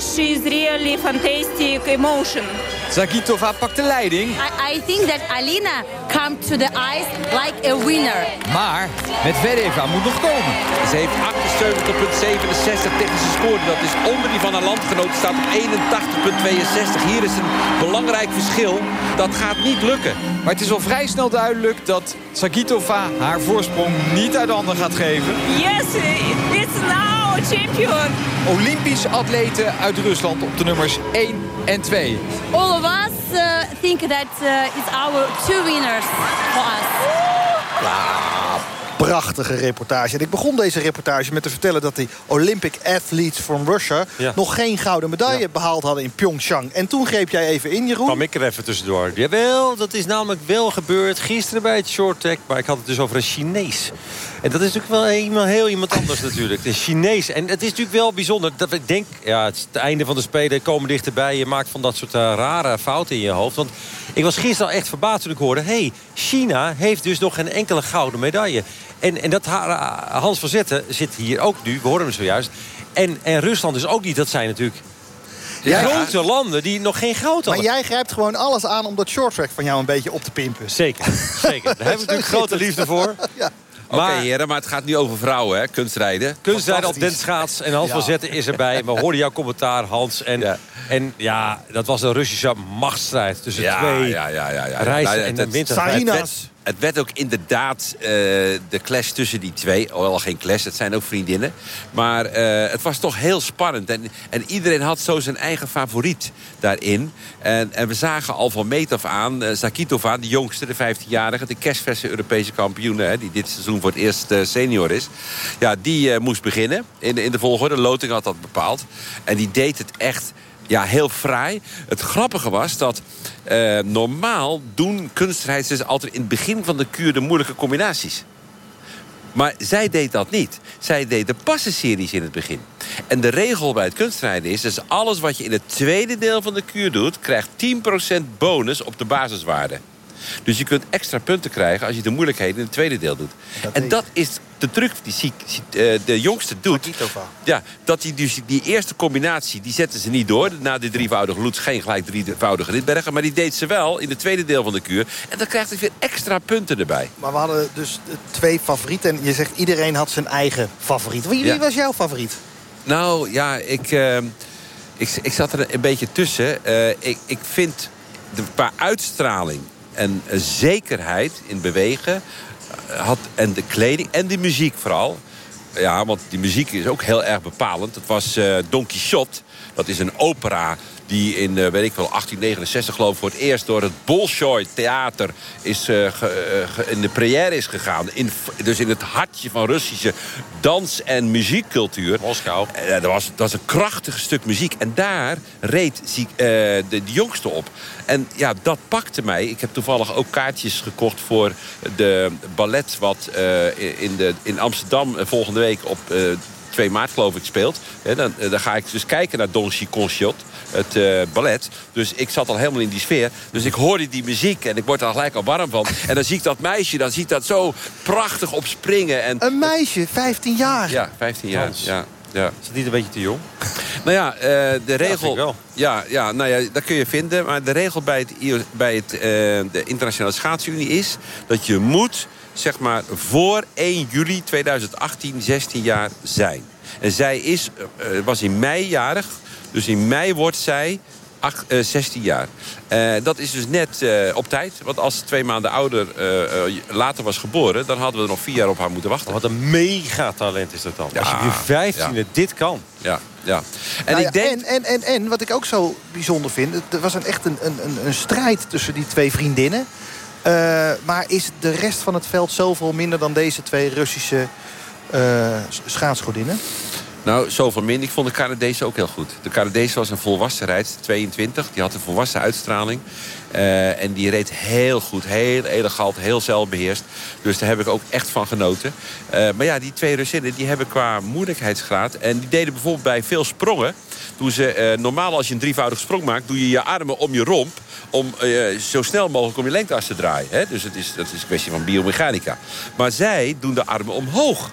she's really fantastic emotion. Zagitova pakt de leiding. I, I think that Alina come to the ice like a winner. Maar Medvedeva moet nog komen. Ze heeft 78,67 technische score. Dat is onder die van haar landgenoot. staat op 81,62. Hier is een belangrijk verschil. Dat gaat niet lukken. Maar het is al vrij snel duidelijk dat Zagitova haar voorsprong niet uit handen gaat geven. Yes, it's now champion. Olympisch atleten uit Rusland op de nummers 1 en 2. All of us uh, think that uh, it's our two winners for us. Ja, prachtige reportage. En ik begon deze reportage met te vertellen dat die Olympic athletes from Russia... Ja. nog geen gouden medaille behaald hadden in Pyeongchang. En toen greep jij even in, Jeroen. kwam ik er even tussendoor. Jawel, dat is namelijk wel gebeurd gisteren bij het short track. Maar ik had het dus over een Chinees. En dat is natuurlijk wel iemand, heel iemand anders [LAUGHS] natuurlijk. De Chinees. En het is natuurlijk wel bijzonder. Dat ik denk, ja, het einde van de Spelen. Komen dichterbij. Je maakt van dat soort uh, rare fouten in je hoofd. Want ik was gisteren al echt verbaasd toen ik hoorde... hé, hey, China heeft dus nog geen enkele gouden medaille. En, en dat Hans van Zetten zit hier ook nu. We horen hem zojuist. En, en Rusland is ook niet. Dat zijn natuurlijk... Ja. grote landen die nog geen goud hadden. Maar jij grijpt gewoon alles aan om dat shorttrack van jou een beetje op te pimpen. Zeker, zeker. Daar heb ik [LAUGHS] natuurlijk grote liefde voor. Ja. Oké heren, maar het gaat nu over vrouwen, hè? kunstrijden. Kunstrijden op Den Schaats. En Hans Ja. van Zetten is erbij. We hoorden jouw commentaar, Hans. En ja, en, ja dat was een Russische machtsstrijd tussen Ja, twee ja, ja, ja, ja. reizen Nou, en de winterstrijd. Werd, het werd ook inderdaad eh, de clash tussen die twee. Al geen clash, het zijn ook vriendinnen. Maar eh, het was toch heel spannend. En, en iedereen had zo zijn eigen favoriet daarin. En, en we zagen al van meet af aan... eh, Zakitova, de jongste, de 15-jarige... de kerstverse Europese kampioen... Hè, die dit seizoen voor het eerst senior is... ja, die moest beginnen in, in de volgorde. Loting had dat bepaald. En die deed het echt ja, heel fraai. Het grappige was dat eh, normaal doen kunstrijders altijd in het begin van de kuur de moeilijke combinaties. Maar zij deed dat niet. Zij deed de passenseries in het begin. En de regel bij het kunstrijden is... dus alles wat je in het tweede deel van de kuur doet... krijgt 10% bonus op de basiswaarde. Dus je kunt extra punten krijgen als je de moeilijkheden in het tweede deel doet. en dat is de truc die eh, de jongste doet. Ja, dat die, dus die eerste combinatie, die zetten ze niet door. Na die drievoudige loets geen gelijk drievoudige ritbergen. Maar die deed ze wel in het tweede deel van de kuur. En dan krijgt hij weer extra punten erbij. Maar we hadden dus eh, twee favorieten. En je zegt iedereen had zijn eigen favoriet. Wie, Ja. was jouw favoriet? Nou, ja, ik, eh, ik, ik zat er een beetje tussen. Ik, ik vind de, qua uitstraling en eh, zekerheid in bewegen... eh, had, en de kleding en de muziek vooral... Ja, want die muziek is ook heel erg bepalend. Het was eh Don Quixote. Dat is een opera die in, eh, weet ik wel, 1869 geloof ik... voor het eerst door het Bolshoi Theater is, eh, ge- eh, in de première is gegaan. In, dus in het hartje van Russische dans- en muziekcultuur. Moskou. dat, was, dat was een krachtig stuk muziek. En daar reed de, de jongste op. En ja, dat pakte mij. Ik heb toevallig ook kaartjes gekocht voor de ballet... wat in, de, in Amsterdam volgende week op 2 maart geloof ik speelt. Hè, dan, eh, dan ga ik dus kijken naar Don Quixote, het eh, ballet. Dus ik zat al helemaal in die sfeer. Dus ik hoorde die muziek en ik word er gelijk al warm van. En dan zie ik dat meisje, dan zie ik dat zo prachtig op springen. En, Een meisje, 15 jaar. ja, 15 jaar. Ja, ja. Is het niet een beetje te jong? Nou ja, eh, de regel. vind ik wel. Ja, ja, nou ja, dat kun je vinden. Maar de regel bij, het, IO bij het, eh, de Internationale Schaatsunie is dat je moet, zeg maar, voor 1 juli 2018 16 jaar zijn. En zij is, eh, was in mei jarig. Dus in mei wordt zij acht- eh, 16 jaar. Eh, dat is dus net eh, op tijd. Want als ze twee maanden ouder eh, eh, later was geboren... dan hadden we er nog vier jaar op haar moeten wachten. Wat een megatalent is dat dan. Ja, Als je op je vijftiende ja. dit kan. Ja, ja. En Nou ik denk... en, en, en, en wat ik ook zo bijzonder vind... er was een, echt een, een, een strijd tussen die twee vriendinnen. Eh, maar is de rest van het veld zoveel minder dan deze twee Russische eh schaatsgodinnen? Nou, zoveel minder. Ik vond de Canadese ook heel goed. De Canadese was een volwassen rijdster, 22. Die had een volwassen uitstraling. Eh, en die reed heel goed, heel elegant, heel zelfbeheerst. Dus daar heb ik ook echt van genoten. Eh, maar ja, die twee Russinnen die hebben qua moeilijkheidsgraad... en die deden bijvoorbeeld bij veel sprongen... Toen ze, eh, normaal als je een drievoudig sprong maakt... doe je je armen om je romp om zo snel mogelijk om je lengteas te draaien. Hè? Dus het is, dat is een kwestie van biomechanica. Maar zij doen de armen omhoog.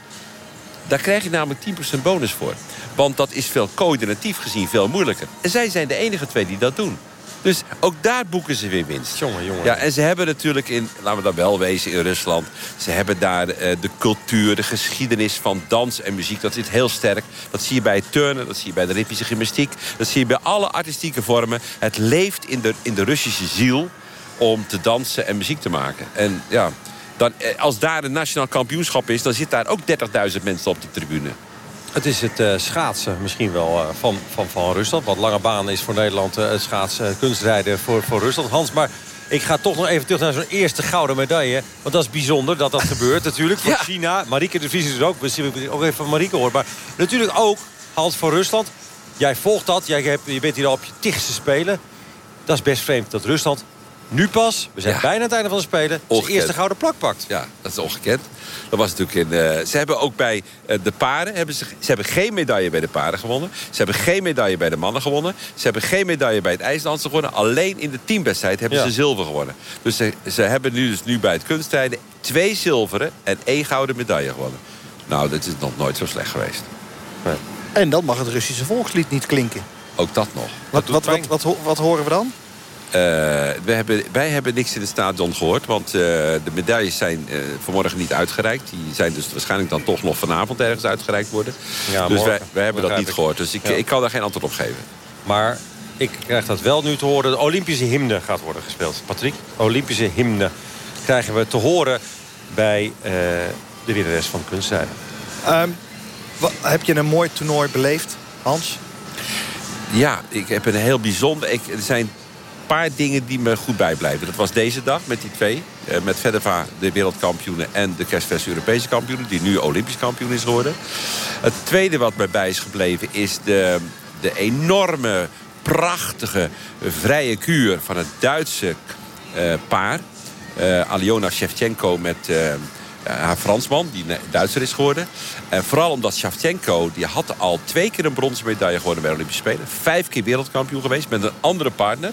Daar krijg je namelijk 10% bonus voor. Want dat is veel coördinatief gezien veel moeilijker. En zij zijn de enige twee die dat doen. Dus ook daar boeken ze weer winst. Jongen, jongen. Ja, en ze hebben natuurlijk in, laten we dat wel wezen, in Rusland... ze hebben daar eh, de cultuur, de geschiedenis van dans en muziek. Dat zit heel sterk. Dat zie je bij het turnen, dat zie je bij de ritmische gymnastiek. Dat zie je bij alle artistieke vormen. Het leeft in de, in de Russische ziel om te dansen en muziek te maken. En ja, dan, eh, als daar een nationaal kampioenschap is... dan zit daar ook 30.000 mensen op de tribune. Het is het eh, schaatsen misschien wel eh, van, van, van Rusland. Want lange baan is voor Nederland eh, het schaatsen, kunstrijden voor, voor Rusland. Hans, maar ik ga toch nog even terug naar zo'n eerste gouden medaille. Want dat is bijzonder dat dat gebeurt natuurlijk. Voor [LAUGHS] China, Marieke de Vries is er ook. Zullen ook even van Marieke horen. Maar natuurlijk ook, Hans, voor Rusland. Jij volgt dat. Jij hebt, je bent hier al op je tigste spelen. Dat is best vreemd dat Rusland nu pas, we zijn Ja. bijna aan het einde van de spelen... zijn Ongekend. eerste gouden plak pakt. Ja, dat is ongekend. Dat was natuurlijk in, eh, ze hebben ook bij eh, de paren... Hebben ze, ze hebben geen medaille bij de paren gewonnen. Ze hebben geen medaille bij de mannen gewonnen. Ze hebben geen medaille bij het ijsdansen gewonnen. Alleen in de teamwedstrijd hebben Ja. ze zilver gewonnen. Dus ze, ze hebben nu, dus nu bij het kunstrijden... twee zilveren en één gouden medaille gewonnen. Nou, dat is nog nooit zo slecht geweest. En dan mag het Russische volkslied niet klinken. Ook dat nog. Wat, wat, wat, wat horen we dan? We hebben, wij hebben niks in het stadion gehoord. Want de medailles zijn vanmorgen niet uitgereikt. Die zijn dus waarschijnlijk dan toch nog vanavond ergens uitgereikt worden. Ja, dus wij, wij hebben dat niet gehoord. Dus ik, ik kan daar geen antwoord op geven. Maar ik krijg dat wel nu te horen. De Olympische hymne gaat worden gespeeld. Patrick, Olympische hymne krijgen we te horen bij uh, de winnares van de kunstzijde. Um, heb je een mooi toernooi beleefd, Hans? Ja, ik heb een heel bijzonder... Ik, er zijn paar dingen die me goed bijblijven. Dat was deze dag met die twee. Uh, met Fedeva, de wereldkampioenen... en de Kerstvers Europese kampioenen... die nu Olympisch kampioen is geworden. Het tweede wat mij bij is gebleven... is de, de enorme, prachtige, vrije kuur... van het Duitse uh, paar. Uh, Aliona Shevchenko met haar Fransman, die Duitser is geworden. En vooral omdat Shevchenko, die had al twee keer een bronzen medaille geworden bij de Olympische Spelen. Vijf keer wereldkampioen geweest met een andere partner.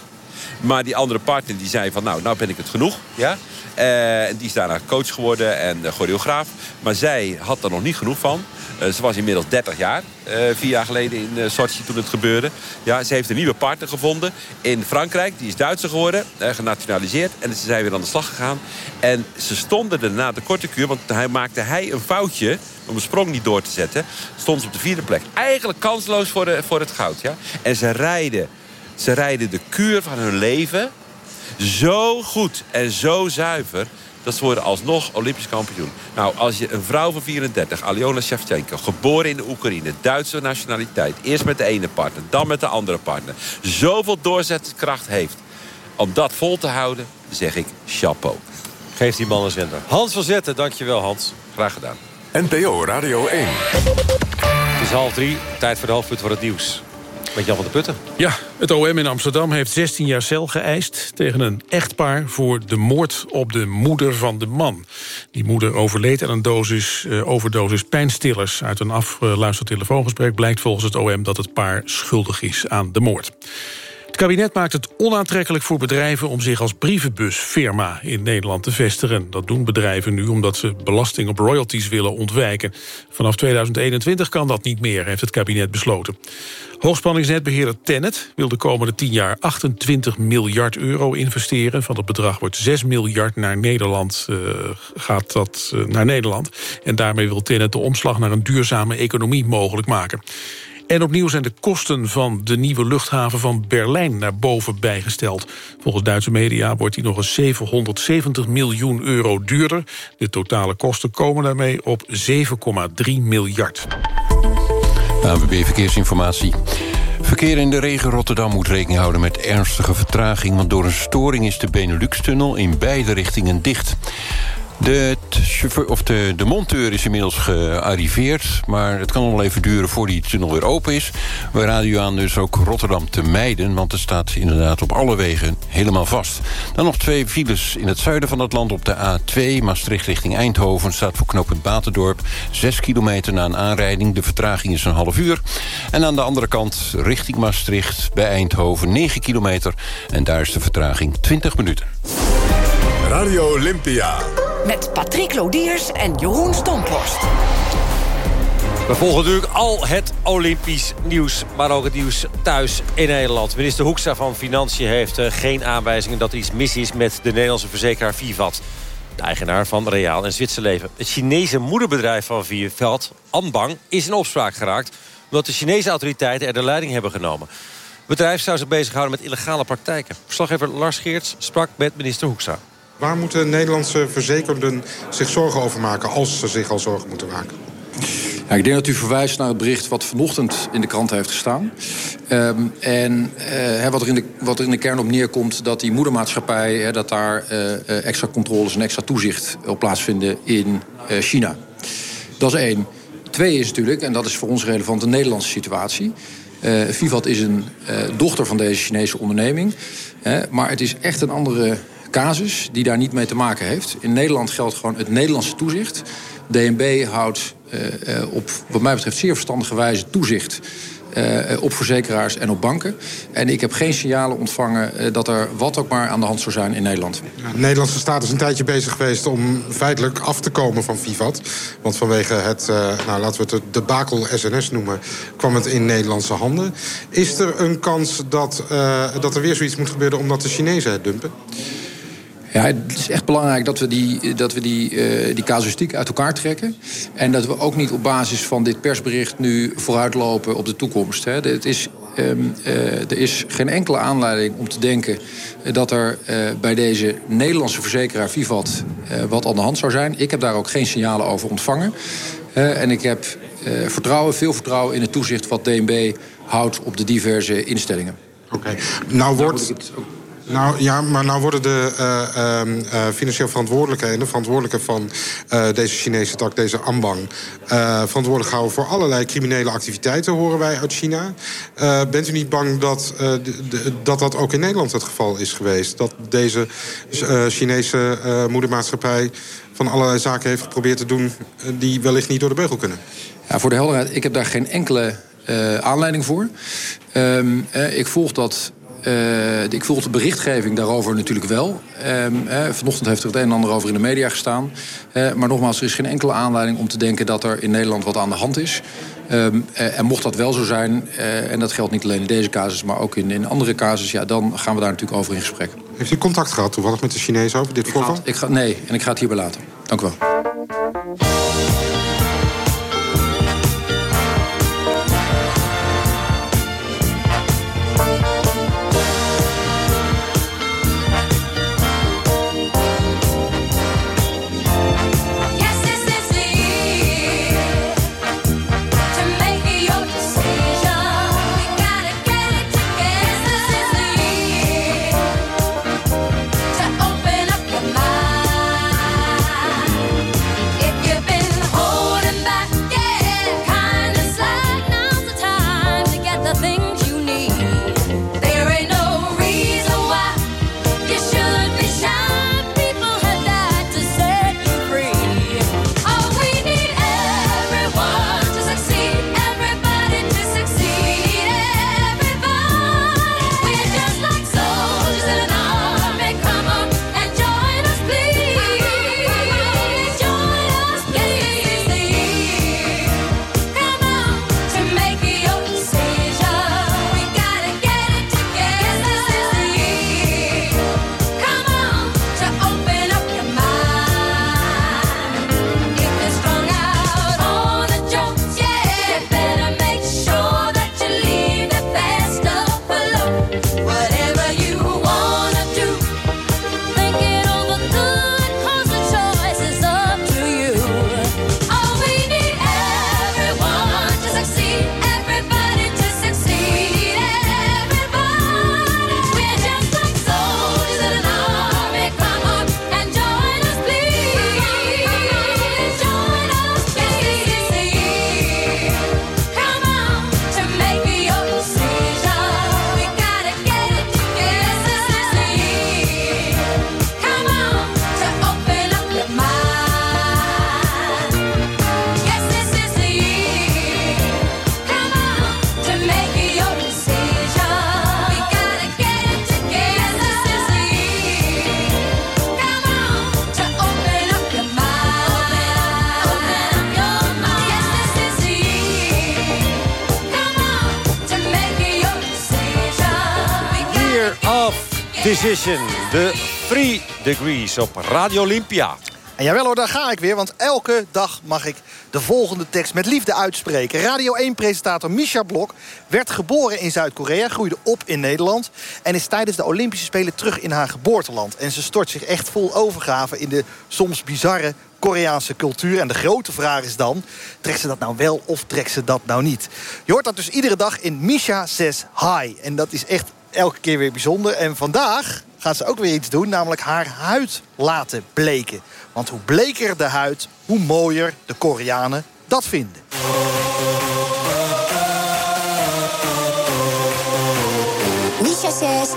Maar die andere partner die zei van nou, nou ben ik het genoeg. Ja? Uh, die is daarna coach geworden en uh, choreograaf. Maar zij had er nog niet genoeg van. Uh, ze was inmiddels 30 jaar, vier jaar geleden in Sochi toen het gebeurde. Ja, ze heeft een nieuwe partner gevonden in Frankrijk. Die is Duitser geworden, genationaliseerd. En ze zijn weer aan de slag gegaan. En ze stonden er na de korte kuur, want hij maakte hij een foutje om een sprong niet door te zetten. Stond ze op de vierde plek. Eigenlijk kansloos voor, de, voor het goud. Ja? En ze rijden ze rijden de kuur van hun leven zo goed en zo zuiver... dat ze worden alsnog Olympisch kampioen. Nou, als je een vrouw van 34, Aliona Shevchenko... geboren in de Oekraïne, Duitse nationaliteit... eerst met de ene partner, dan met de andere partner... zoveel doorzettingskracht heeft om dat vol te houden, zeg ik chapeau. Geef die man een zender. Hans van Zetten, dankjewel Hans. Graag gedaan. NPO Radio 1. Het is half drie, tijd voor de hoofdpunt van het nieuws. Met Jan van de Putten. Ja, het OM in Amsterdam heeft 16 jaar cel geëist... tegen een echtpaar voor de moord op de moeder van de man. Die moeder overleed aan een dosis, uh, overdosis pijnstillers. Uit een afgeluisterd telefoongesprek blijkt volgens het OM... dat het paar schuldig is aan de moord. Kabinet maakt het onaantrekkelijk voor bedrijven om zich als brievenbusfirma in Nederland te vestigen. Dat doen bedrijven nu omdat ze belasting op royalties willen ontwijken. Vanaf 2021 kan dat niet meer, heeft het kabinet besloten. Hoogspanningsnetbeheerder Tennet wil de komende 10 jaar 28 miljard euro investeren. Van dat bedrag wordt 6 miljard naar Nederland, uh, gaat dat uh, naar Nederland. En daarmee wil Tennet de omslag naar een duurzame economie mogelijk maken. En opnieuw zijn de kosten van de nieuwe luchthaven van Berlijn naar boven bijgesteld. Volgens Duitse media wordt die nog eens 770 miljoen euro duurder. De totale kosten komen daarmee op 7,3 miljard. AWB Verkeersinformatie. Verkeer in de regen Rotterdam moet rekening houden met ernstige vertraging... want door een storing is de Benelux-tunnel in beide richtingen dicht. De, chauffeur, of de, de monteur is inmiddels gearriveerd... maar het kan nog wel even duren voordat die tunnel weer open is. We raden u aan dus ook Rotterdam te mijden... want het staat inderdaad op alle wegen helemaal vast. Dan nog twee files in het zuiden van het land op de A2... Maastricht richting Eindhoven staat voor knooppunt Batendorp... 6 kilometer na een aanrijding. De vertraging is een half uur. En aan de andere kant richting Maastricht bij Eindhoven 9 kilometer... en daar is de vertraging 20 minuten. Radio Olympia. Met Patrick Lodiers en Jeroen Stomphorst. We volgen natuurlijk al het Olympisch nieuws, maar ook het nieuws thuis in Nederland. Minister Hoekstra van Financiën heeft uh, geen aanwijzingen dat er iets mis is met de Nederlandse verzekeraar Vivat. De eigenaar van Reaal en Zwitserleven. Het Chinese moederbedrijf van Vivat, Anbang, is in opspraak geraakt... omdat de Chinese autoriteiten er de leiding hebben genomen. Het bedrijf zou zich bezighouden met illegale praktijken. Verslaggever Lars Geerts sprak met minister Hoekstra. Waar moeten Nederlandse verzekerden zich zorgen over maken... als ze zich al zorgen moeten maken? Ik denk dat u verwijst naar het bericht wat vanochtend in de krant heeft gestaan. Um, en uh, wat, er in de, wat er in de kern op neerkomt... dat die moedermaatschappij, dat daar uh, extra controles en extra toezicht op plaatsvinden in uh, China. Dat is één. Twee is natuurlijk, en dat is voor ons relevant, de Nederlandse situatie. Vivat is een dochter van deze Chinese onderneming. maar het is echt een andere casus die daar niet mee te maken heeft. In Nederland geldt gewoon het Nederlandse toezicht. DNB houdt uh, op, wat mij betreft, zeer verstandige wijze toezicht eh, op verzekeraars en op banken. En ik heb geen signalen ontvangen eh, dat er wat ook maar aan de hand zou zijn in Nederland. De Nederlandse staat is een tijdje bezig geweest om feitelijk af te komen van Vivat. Want vanwege het, nou, laten we het de debakel SNS noemen, kwam het in Nederlandse handen. Is er een kans dat, dat er weer zoiets moet gebeuren omdat de Chinezen het dumpen? Ja, het is echt belangrijk dat we die, dat we die, uh, die casuïstiek uit elkaar trekken. En dat we ook niet op basis van dit persbericht nu vooruitlopen op de toekomst. Hè. Het is, um, uh, er is geen enkele aanleiding om te denken dat er uh, bij deze Nederlandse verzekeraar Vivat wat aan de hand zou zijn. Ik heb daar ook geen signalen over ontvangen. en ik heb vertrouwen, veel vertrouwen in het toezicht wat DNB houdt op de diverse instellingen. Oké, okay. nou wordt... Nou ja, maar nou worden de uh, uh, financieel verantwoordelijke en de verantwoordelijke van uh, deze Chinese tak, deze Ambang, verantwoordelijk gehouden voor allerlei criminele activiteiten, horen wij uit China. bent u niet bang dat, dat dat ook in Nederland het geval is geweest? Dat deze Chinese moedermaatschappij van allerlei zaken heeft geprobeerd te doen die wellicht niet door de beugel kunnen? Ja, voor de helderheid, ik heb daar geen enkele aanleiding voor. Um, ik volg dat uh, ik volg de berichtgeving daarover natuurlijk wel. Uh, vanochtend heeft er het een en ander over in de media gestaan. maar nogmaals, er is geen enkele aanleiding om te denken dat er in Nederland wat aan de hand is. Um, en mocht dat wel zo zijn, en dat geldt niet alleen in deze casus, maar ook in, in andere casus, ja, dan gaan we daar natuurlijk over in gesprek. Heeft u contact gehad toevallig met de Chinezen over dit voorval? Ik ga, nee, en ik ga het hierbij laten. Dank u wel. Decision, de Three Degrees op Radio Olympia. En jawel hoor, daar ga ik weer, want elke dag mag ik de volgende tekst met liefde uitspreken. Radio 1-presentator Misha Blok werd geboren in Zuid-Korea, groeide op in Nederland... en is tijdens de Olympische Spelen terug in haar geboorteland. En ze stort zich echt vol overgave in de soms bizarre Koreaanse cultuur. En de grote vraag is dan, trekt ze dat nou wel of trekt ze dat nou niet? Je hoort dat dus iedere dag in Misha Says Hi. En dat is echt elke keer weer bijzonder. En vandaag gaat ze ook weer iets doen, namelijk haar huid laten bleken. Want hoe bleker de huid, hoe mooier de Koreanen dat vinden. Misha says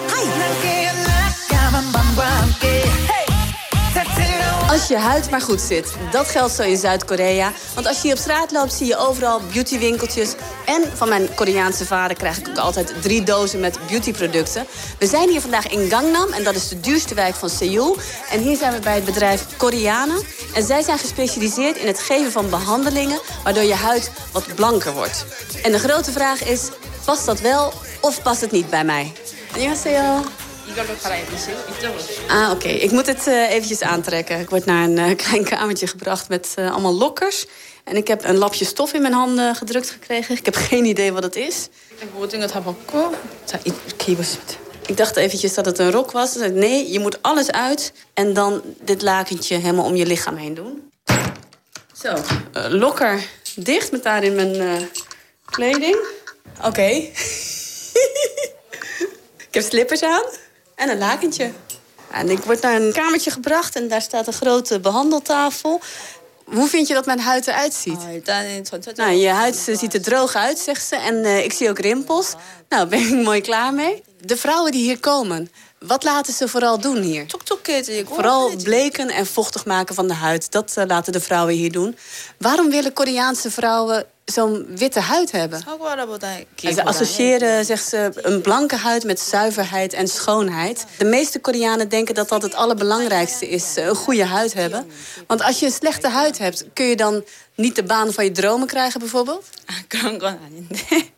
Als je huid maar goed zit. Dat geldt zo in Zuid-Korea. Want als je hier op straat loopt, zie je overal beautywinkeltjes. En van mijn Koreaanse vader krijg ik ook altijd drie dozen met beautyproducten. We zijn hier vandaag in Gangnam en dat is de duurste wijk van Seoul. En hier zijn we bij het bedrijf Koreana. En zij zijn gespecialiseerd in het geven van behandelingen... waardoor je huid wat blanker wordt. En de grote vraag is, past dat wel of past het niet bij mij? Annyeonghaseyo. Ah, oké. Ik moet het uh, eventjes aantrekken. Ik word naar een uh, [LAUGHS] klein kamertje gebracht met uh, allemaal lokkers. En ik heb een lapje stof in mijn handen gedrukt gekregen. Ik heb geen idee wat het is. Ik dacht eventjes dat het een rok was. Nee, je moet alles uit. En dan dit lakentje helemaal om je lichaam heen doen. Zo, lokker dicht met daarin mijn kleding. Oké. [LAUGHS] Ik heb slippers aan. En een lakentje. En ik word naar een kamertje gebracht en daar staat een grote behandeltafel. Hoe vind je dat mijn huid eruit ziet? Nou, je huid ziet er droog uit, zegt ze. En uh, ik zie ook rimpels. Nou, ben ik mooi klaar mee. De vrouwen die hier komen, wat laten ze vooral doen hier? Vooral bleken en vochtig maken van de huid. Dat uh, laten de vrouwen hier doen. Waarom willen Koreaanse vrouwen zo'n witte huid hebben? En ze associëren, zegt ze, een blanke huid met zuiverheid en schoonheid. De meeste Koreanen denken dat dat het allerbelangrijkste is. Een goede huid hebben. Want als je een slechte huid hebt, kun je dan niet de baan van je dromen krijgen bijvoorbeeld? [LAUGHS]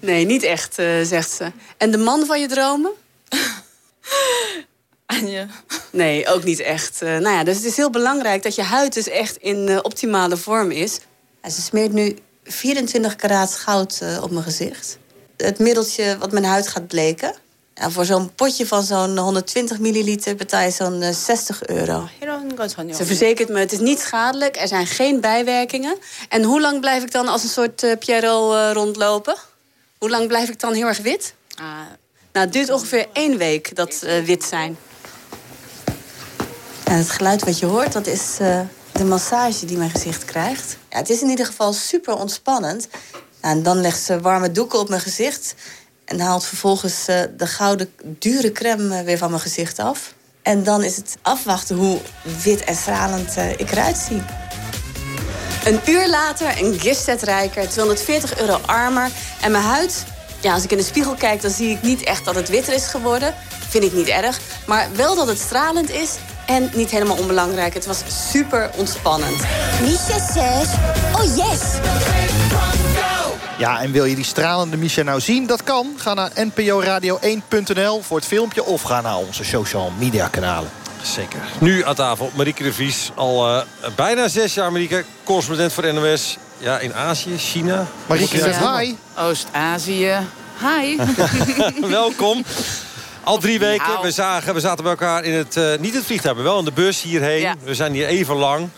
Nee, niet echt, uh, zegt ze. En de man van je dromen? [LAUGHS] [LAUGHS] Anje. Nee, ook niet echt. Uh, nou ja, dus het is heel belangrijk dat je huid dus echt in uh, optimale vorm is. En ze smeert nu 24 karaat goud uh, op mijn gezicht. Het middeltje wat mijn huid gaat bleken. Ja, voor zo'n potje van zo'n 120 milliliter betaal je zo'n 60 euro. Ze verzekert me, het is niet schadelijk, er zijn geen bijwerkingen. En hoe lang blijf ik dan als een soort uh, Pierrot rondlopen? Hoe lang blijf ik dan heel erg wit? Nou, het duurt ongeveer één week dat uh, wit zijn. En het geluid wat je hoort, dat is uh, de massage die mijn gezicht krijgt. Ja, het is in ieder geval super ontspannend. Nou, en dan legt ze warme doeken op mijn gezicht... en haalt vervolgens uh, de gouden dure crème weer van mijn gezicht af. En dan is het afwachten hoe wit en stralend ik eruit zie. Een uur later een giftset rijker, 240 euro armer... en mijn huid ja, als ik in de spiegel kijk, dan zie ik niet echt dat het witter is geworden. Vind ik niet erg. Maar wel dat het stralend is en niet helemaal onbelangrijk. Het was super ontspannend. Misha 6. Oh yes! Ja, en wil je die stralende Misha nou zien? Dat kan. Ga naar nporadio1.nl voor het filmpje... of ga naar onze social media kanalen. Zeker. Nu aan tafel Marieke de Vries. Al uh, bijna zes jaar, Marieke, correspondent voor NOS. Ja, in Azië, China. Marieke zegt hi. Oost-Azië. Hi. [LAUGHS] Welkom. Al drie weken. We, zagen, we zaten bij elkaar in het, uh, niet het vliegtuig, maar wel in de bus hierheen. Ja. We zijn hier even lang.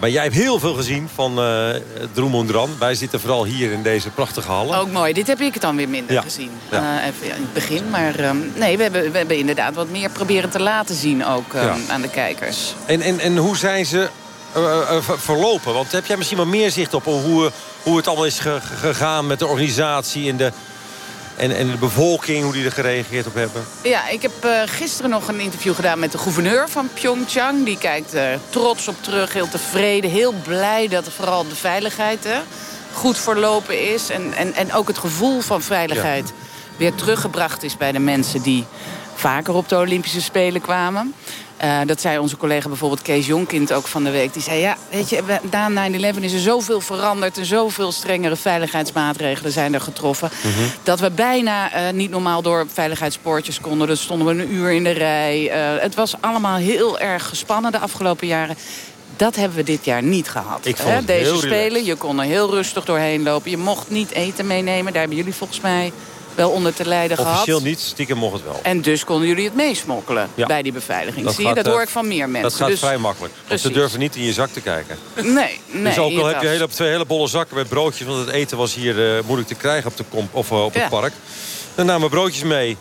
Maar jij hebt heel veel gezien van uh, Droemondran. Wij zitten vooral hier in deze prachtige hallen. Ook mooi. Dit heb ik dan weer minder ja. gezien. Ja. Uh, even in het begin. Maar um, nee, we hebben, we hebben inderdaad wat meer proberen te laten zien ook um, aan de kijkers. En, en, en hoe zijn ze verlopen? Want heb jij misschien wel meer zicht op hoe, hoe het allemaal is gegaan met de organisatie en de, en, en de bevolking, hoe die er gereageerd op hebben? Ja, ik heb uh, gisteren nog een interview gedaan met de gouverneur van Pyeongchang. Die kijkt er trots op terug, heel tevreden, heel blij dat vooral de veiligheid goed verlopen is. En, en, en ook het gevoel van veiligheid ja. weer teruggebracht is bij de mensen die vaker op de Olympische Spelen kwamen. Uh, dat zei onze collega bijvoorbeeld Kees Jonkind ook van de week. Die zei, ja, weet je, na 9-11 is er zoveel veranderd... en zoveel strengere veiligheidsmaatregelen zijn er getroffen... Mm -hmm. dat we bijna uh, niet normaal door veiligheidspoortjes konden. Dan stonden we een uur in de rij. Uh, het was allemaal heel erg gespannen de afgelopen jaren. Dat hebben we dit jaar niet gehad. Ik vond Deze spelen, je kon er heel rustig doorheen lopen. Je mocht niet eten meenemen. Daar hebben jullie volgens mij wel onder te lijden Officieel gehad. niet, stiekem mocht het wel. En dus konden jullie het meesmokkelen Ja. bij die beveiliging. Dat Zie je, dat eh, hoor ik van meer mensen. Dat gaat dus, vrij makkelijk. Want ze durven niet in je zak te kijken. Nee, nee. dus ook al heb je hele, twee hele bolle zakken met broodjes... want het eten was hier eh, moeilijk te krijgen op, de kom, of, eh, op het Ja. park. Dan namen we broodjes mee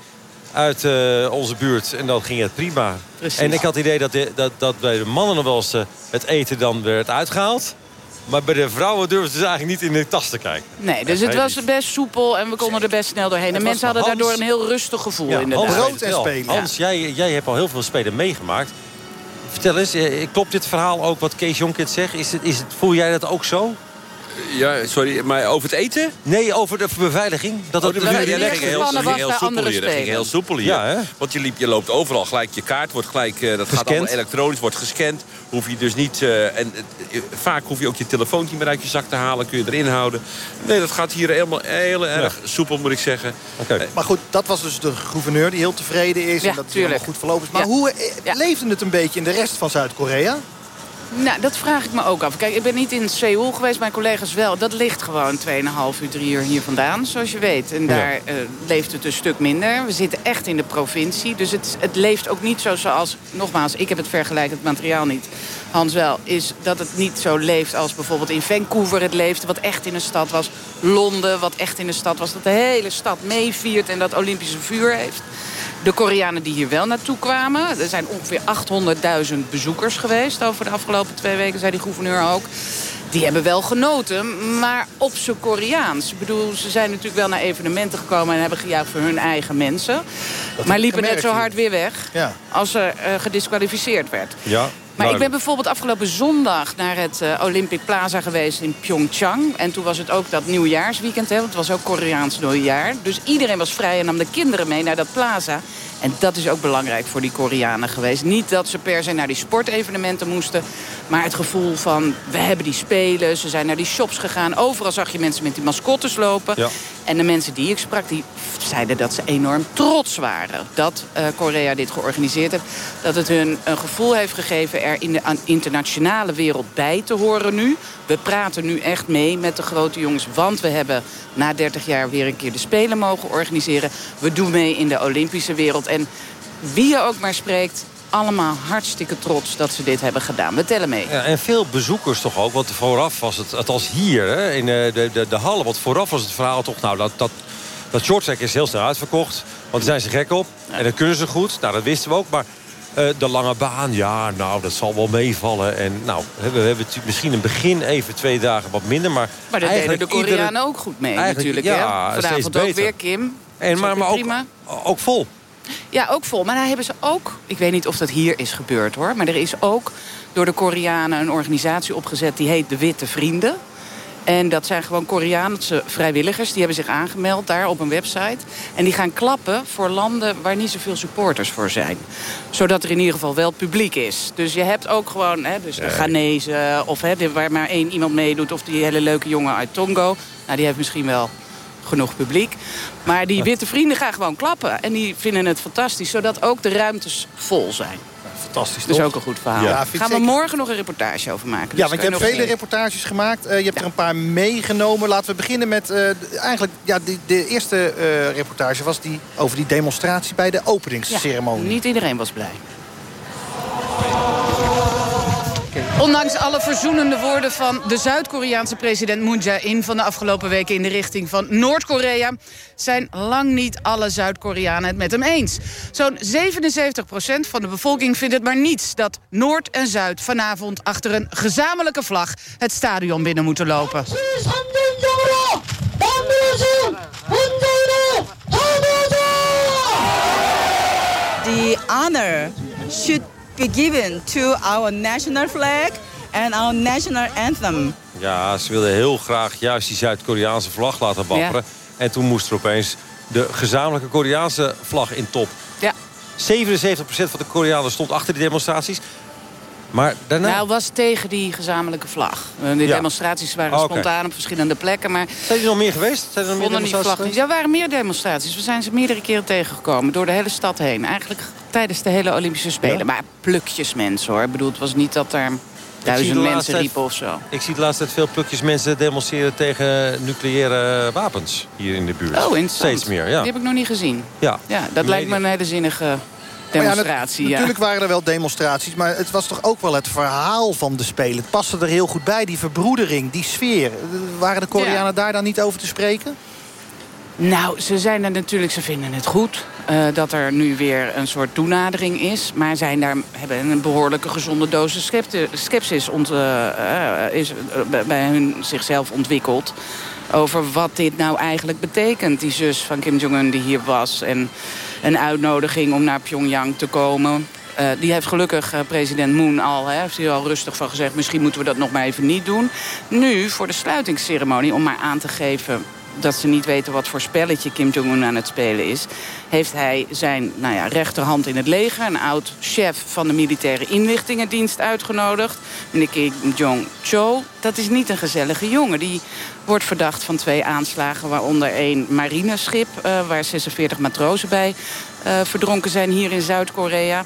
uit onze buurt en dan ging het prima. Precies. En ik had het idee dat, de- dat, dat bij de mannen nog wel eens het eten dan werd uitgehaald. Maar bij de vrouwen durfden ze eigenlijk niet in de tas te kijken. Nee, dus het was best soepel en we konden er best snel doorheen. En mensen hadden daardoor een heel rustig gevoel Ja, inderdaad. Hans weet het wel. Hans, jij, jij hebt al heel veel spelen meegemaakt. Vertel eens, eh, klopt dit verhaal ook wat Kees Jonket zegt? Is het, is het, voel jij dat ook zo? Ja, sorry, maar over het eten? Nee, over de beveiliging. Dat Oh, de beveiliging ging heel, heel soepel andere hier. Dat ging heel soepel hier. Ja, hè? Want je, liep, je loopt overal gelijk. Je kaart wordt gelijk, eh, dat gaat allemaal elektronisch, wordt gescand. Hoef je dus niet... eh, en eh, vaak hoef je ook je telefoontje meer uit je zak te halen. Kun je erin houden. Nee, dat gaat hier helemaal heel erg soepel, moet ik zeggen. Maar goed, dat was dus de gouverneur die heel tevreden is. Ja, en dat het helemaal goed verlopen is. Maar Ja. hoe leefde het een beetje in de rest van Zuid-Korea? Nou, dat vraag ik me ook af. Kijk, ik ben niet in Seoul geweest, mijn collega's wel. Dat ligt gewoon 2,5 uur, 3 uur hier vandaan, zoals je weet. En daar eh, leeft het een stuk minder. We zitten echt in de provincie. Dus het, het leeft ook niet zo zoals... Nogmaals, ik heb het vergelijkend materiaal niet. Hans wel, is dat het niet zo leeft als bijvoorbeeld in Vancouver het leeft... wat echt in een stad was. Londen, wat echt in een stad was. Dat de hele stad meeviert en dat Olympische vuur heeft. De Koreanen die hier wel naartoe kwamen... er zijn ongeveer 800.000 bezoekers geweest over de afgelopen twee weken... zei die gouverneur ook. Die hebben wel genoten, maar op z'n Koreaans. Ik bedoel, ze zijn natuurlijk wel naar evenementen gekomen... en hebben gejuicht voor hun eigen mensen. maar liepen net zo hard weer weg... Ja. als er eh, gedisqualificeerd werd. Ja. Maar ik ben bijvoorbeeld afgelopen zondag naar het eh, Olympic Plaza geweest in Pyeongchang. En toen was het ook dat nieuwjaarsweekend, hè, want het was ook Koreaans nieuwjaar. Dus iedereen was vrij en nam de kinderen mee naar dat plaza. En dat is ook belangrijk voor die Koreanen geweest. Niet dat ze per se naar die sportevenementen moesten... maar het gevoel van, we hebben die spelen, ze zijn naar die shops gegaan. Overal zag je mensen met die mascottes lopen. Ja. En de mensen die ik sprak, die zeiden dat ze enorm trots waren... dat eh, Korea dit georganiseerd heeft. Dat het hun een gevoel heeft gegeven er in de internationale wereld bij te horen nu. We praten nu echt mee met de grote jongens... want we hebben na 30 jaar weer een keer de Spelen mogen organiseren. We doen mee in de Olympische wereld. En wie je ook maar spreekt, allemaal hartstikke trots dat ze dit hebben gedaan. We tellen mee. Ja, en veel bezoekers toch ook. Want vooraf was het, althans hier hè, in eh, de, de, de hallen... want vooraf was het verhaal toch... nou, dat, dat, dat shorttrack is heel snel uitverkocht. Want daar zijn ze gek op. En dat kunnen ze goed. Nou, dat wisten we ook. Maar eh, de lange baan, ja, nou, dat zal wel meevallen. En nou, we hebben, misschien het begin even twee dagen wat minder. Maar, Maar dat deden de iedere- Koreanen ook goed mee natuurlijk. ja, hè? Vanavond ook weer Kim. En, maar ook maar ook, ook vol. Ja, ook vol. Maar daar hebben ze ook... Ik weet niet of dat hier is gebeurd, hoor. Maar er is ook door de Koreanen een organisatie opgezet... die heet de Witte Vrienden. En dat zijn gewoon Koreaanse vrijwilligers. Die hebben zich aangemeld daar op een website. En die gaan klappen voor landen waar niet zoveel supporters voor zijn. Zodat er in ieder geval wel publiek is. Dus je hebt ook gewoon hè, dus de Ghanese... of hè, waar maar één iemand meedoet... of die hele leuke jongen uit Tongo. Nou, die heeft misschien wel genoeg publiek. Maar die witte vrienden gaan gewoon klappen. En die vinden het fantastisch, zodat ook de ruimtes vol zijn. Fantastisch, Dat is toch? ook een goed verhaal. Ja, gaan we zeker. morgen nog een reportage over maken. Ja, Dus want je hebt vele reportages gemaakt. Eh, je hebt er een paar meegenomen. Laten we beginnen met... eh, eigenlijk, ja, de, de eerste eh, reportage was die over die demonstratie bij de openingsceremonie. Niet iedereen was blij. Ondanks alle verzoenende woorden van de Zuid-Koreaanse president Moon Jae-in... van de afgelopen weken in de richting van Noord-Korea... zijn lang niet alle Zuid-Koreanen het met hem eens. Zo'n 77% van de bevolking vindt het maar niets... dat Noord en Zuid vanavond achter een gezamenlijke vlag... het stadion binnen moeten lopen. Be given to our national flag and our national anthem. Ja, ze wilden heel graag juist die Zuid-Koreaanse vlag laten wapperen. En toen moest er opeens de gezamenlijke Koreaanse vlag in top. Ja. 77% van de Koreanen stond achter die demonstraties. Maar daarna... Nou, was tegen die gezamenlijke vlag. Eh, De Ja. demonstraties waren Oh, oké. spontaan op verschillende plekken. Maar Zijn er nog meer geweest? Zijn er nog meer vonden die vlag niet. Er waren meer demonstraties. We zijn ze meerdere keren tegengekomen. Door de hele stad heen. Eigenlijk tijdens de hele Olympische Spelen. Ja? Maar plukjes mensen hoor. Ik bedoel, het was niet dat er duizend mensen riepen of zo. Ik zie de laatste tijd veel plukjes mensen demonstreren tegen nucleaire wapens hier in de buurt. Oh, interessant. Steeds meer, ja. Die heb ik nog niet gezien. Ja, Ja, dat lijkt me een hele zinnige demonstratie. Ja, ja. Natuurlijk waren er wel demonstraties, maar het was toch ook wel het verhaal van de Spelen. Het paste er heel goed bij, die verbroedering, die sfeer. Waren de Koreanen daar dan niet over te spreken? Nou, ze zijn er natuurlijk, ze vinden het goed eh, dat er nu weer een soort toenadering is. Maar zijn daar, hebben een behoorlijke gezonde dosis ont, eh, eh, bij- hun zichzelf ontwikkeld. Over wat dit nou eigenlijk betekent. Die zus van Kim Jong-un die hier was. En een uitnodiging om naar Pyongyang te komen. Die heeft gelukkig president Moon al, hè, heeft hij al rustig van gezegd... misschien moeten we dat nog maar even niet doen. Nu, voor de sluitingsceremonie, om maar aan te geven dat ze niet weten wat voor spelletje Kim Jong-un aan het spelen is... heeft hij zijn nou ja, rechterhand in het leger... een oud-chef van de militaire inlichtingendienst uitgenodigd. Meneer Kim Jong-cho, dat is niet een gezellige jongen. Die wordt verdacht van twee aanslagen... waaronder één marineschip, uh, waar 46 matrozen bij uh, verdronken zijn hier in Zuid-Korea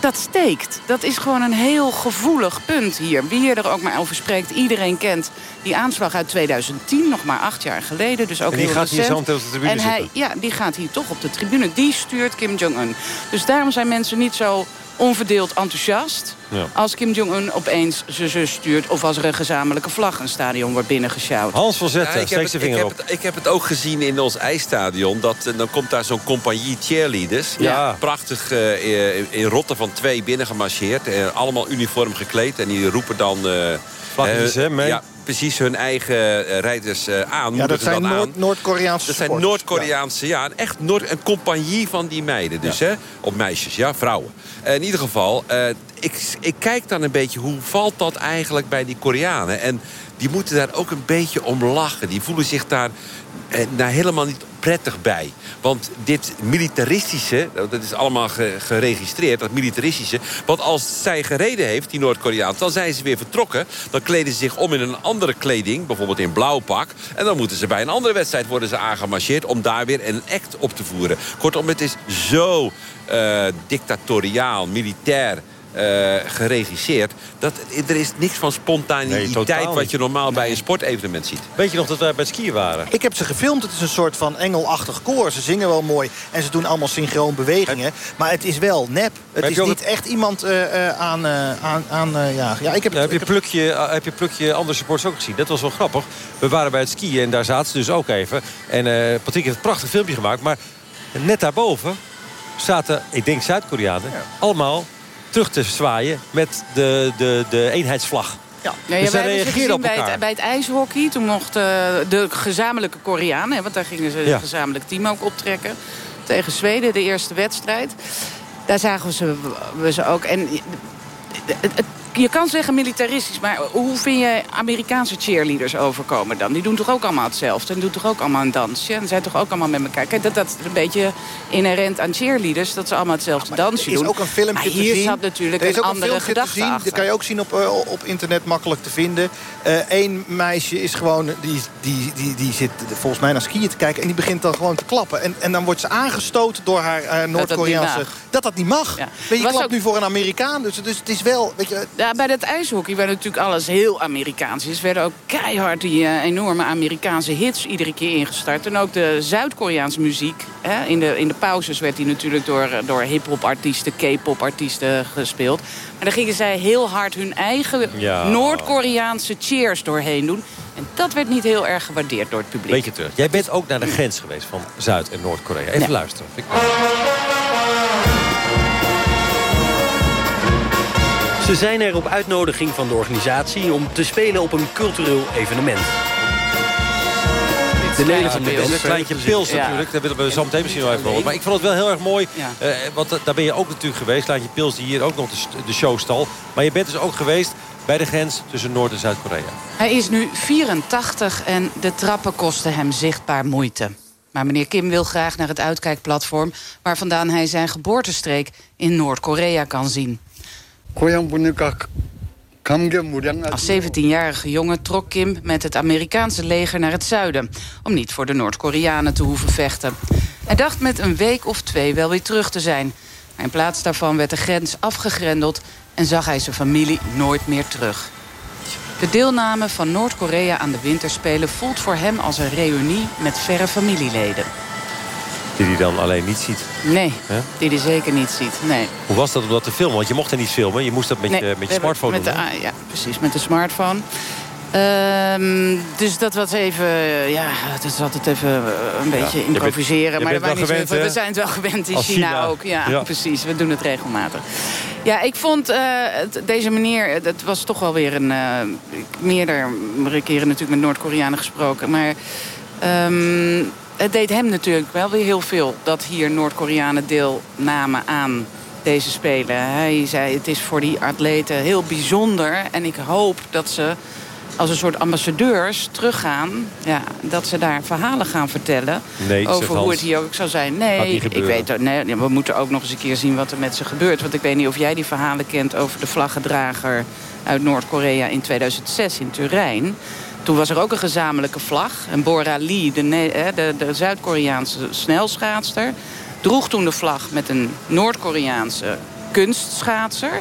dat steekt. Dat is gewoon een heel gevoelig punt hier. Wie er ook maar over spreekt, iedereen kent die aanslag uit 2010, nog maar acht jaar geleden. Dus ook en die heel gaat recent. hier zo meteen op de tribune en hij. Ja, die gaat hier toch op de tribune. Die stuurt Kim Jong-un. Dus daarom zijn mensen niet zo onverdeeld enthousiast... Ja. als Kim Jong-un opeens zijn zus stuurt... of als er een gezamenlijke vlag een stadion wordt binnengesjouwd. Hans van Zetten, Ja, ik, heb steek het, zijn ik, vinger heb op. het, ik heb het ook gezien in ons ijsstadion. Dat, eh, dan komt daar zo'n compagnie cheerleaders. Ja. Prachtig eh, in- in rotten van twee binnengemarcheerd. Eh, allemaal uniform gekleed. En die roepen dan... eh, eh, hè, mee? Ja, precies hun eigen rijders aan. Ja, dat zijn dan aan. Noord- Noord-Koreaanse Dat zijn. Noord-Koreaanse, ja. een echt Noord een compagnie van die meiden dus, hè. Op meisjes, ja, vrouwen. In ieder geval, eh, ik, ik kijk dan een beetje... hoe valt dat eigenlijk bij die Koreanen? En die moeten daar ook een beetje om lachen. Die voelen zich daar eh, nou, helemaal niet prettig bij. Want dit militaristische, dat is allemaal ge- geregistreerd, dat militaristische... want als zij gereden heeft, die Noord-Koreaan, dan zijn ze weer vertrokken. Dan kleden ze zich om in een andere kleding, bijvoorbeeld in blauw pak... en dan moeten ze bij een andere wedstrijd worden ze aangemarcheerd... om daar weer een act op te voeren. Kortom, het is zo eh, dictatoriaal, militair... eh, geregisseerd. Dat, er is niks van Nee, spontaniteit... totaal wat je normaal bij een sportevenement ziet. Weet je nog dat wij bij het skiën waren? Ik heb ze gefilmd. Het is een soort van engelachtig koor. Ze zingen wel mooi en ze doen allemaal synchroon bewegingen. Maar het is wel nep. Het is niet het- echt iemand eh, eh, aan... eh, aan, aan eh, ja. ja, ik heb, heb, je heb- plukje, heb je plukje andere supporters ook gezien? Dat was wel grappig. We waren bij het skiën en daar zaten ze dus ook even. En eh Patrick heeft een prachtig filmpje gemaakt. Maar net daarboven zaten, ik denk Zuid-Koreanen... allemaal terug te zwaaien met de, de, de eenheidsvlag. Ja. Ja, dus ja, wij hebben ze op bij het, bij het ijshockey. Toen mochten de gezamenlijke Koreanen... hè, want daar gingen ze Ja. een gezamenlijk team ook optrekken... tegen Zweden, de eerste wedstrijd. Daar zagen we ze, we ze ook. En het- het- je kan zeggen militaristisch, maar hoe vind je Amerikaanse cheerleaders overkomen dan? Die doen toch ook allemaal hetzelfde en doen toch ook allemaal een dansje? En zijn toch ook allemaal met elkaar. Kijk, dat, dat is een beetje inherent aan cheerleaders, dat ze allemaal hetzelfde dansje Er is doen. ook een filmpje maar te hier zien. zat natuurlijk er is een ook andere filmpje te gedachte zien. achter. Dat kan je ook zien op, eh, op internet makkelijk te vinden. Eén meisje is gewoon, die, die, die, die zit volgens mij naar skiën te kijken... en die begint dan gewoon te klappen. En, en dan wordt ze aangestoten door haar eh, Noord-Koreaanse... Dat dat niet mag. Ja. Je Was klapt ook- nu voor een Amerikaan. Dus, dus het is wel... Weet je, Ja, bij dat ijshockey, waar natuurlijk alles heel Amerikaans is... werden ook keihard die eh, enorme Amerikaanse hits iedere keer ingestart. En ook de Zuid-Koreaanse muziek. Hè, in, de, in de pauzes werd die natuurlijk door, eh, door hip-hop-artiesten, K-pop-artiesten gespeeld. Maar dan gingen zij heel hard hun eigen Ja. Noord-Koreaanse cheers doorheen doen. En dat werd niet heel erg gewaardeerd door het publiek. Beetje terug. Jij bent ook naar de grens geweest van Zuid- en Noord-Korea. Even luisteren. Ik- Ze zijn er op uitnodiging van de organisatie om te spelen op een cultureel evenement. De leden van de band. een kleintje pils Ja. natuurlijk, daar willen we zo meteen misschien nog even over. Maar ik vond het wel heel erg mooi, eh, want eh, daar ben je ook natuurlijk geweest. Kleintje pils die hier ook nog de, de show stal. Maar je bent dus ook geweest bij de grens tussen Noord- en Zuid-Korea. Hij is nu 84 en de trappen kosten hem zichtbaar moeite. Maar meneer Kim wil graag naar het uitkijkplatform... waar vandaan hij zijn geboortestreek in Noord-Korea kan zien. Als 17-jarige jongen trok Kim met het Amerikaanse leger naar het zuiden... om niet voor de Noord-Koreanen te hoeven vechten. Hij dacht met een week of twee wel weer terug te zijn. Maar in plaats daarvan werd de grens afgegrendeld... en zag hij zijn familie nooit meer terug. De deelname van Noord-Korea aan de winterspelen voelt voor hem als een reunie met verre familieleden. Die hij dan alleen niet ziet. Nee, Hè? die hij zeker niet ziet. Nee. Hoe was dat om dat te filmen? Want je mocht er niet filmen. Je moest dat met, Nee, je, met je smartphone met doen. de, ah, ja, precies, met de smartphone. Ehm, dus dat was even, ja, het is altijd even eh, een beetje je bent- improviseren. je maar niet gewend, we zijn het wel gewend in China, China. ook. Ja, Ja. precies. We doen het regelmatig. Ja, ik vond het- deze meneer, eh, dat was toch wel weer een... meerdere keren natuurlijk met Noord-Koreanen gesproken. Maar ehm, het deed hem natuurlijk wel weer heel veel... dat hier Noord-Koreanen deelnamen aan deze Spelen. Hij zei, het is voor die atleten heel bijzonder. En ik hoop dat ze als een soort ambassadeurs teruggaan... Ja, dat ze daar verhalen gaan vertellen Nee, over hoe het hier ook zou zijn. Nee, ik weet het. Nee, we moeten ook nog eens een keer zien wat er met ze gebeurt. Want ik weet niet of jij die verhalen kent over de vlaggedrager uit Noord-Korea in 2006 in Turijn. Toen was er ook een gezamenlijke vlag. En Bora Lee, de, de, de Zuid-Koreaanse snelschaatster... droeg toen de vlag met een Noord-Koreaanse kunstschaatser.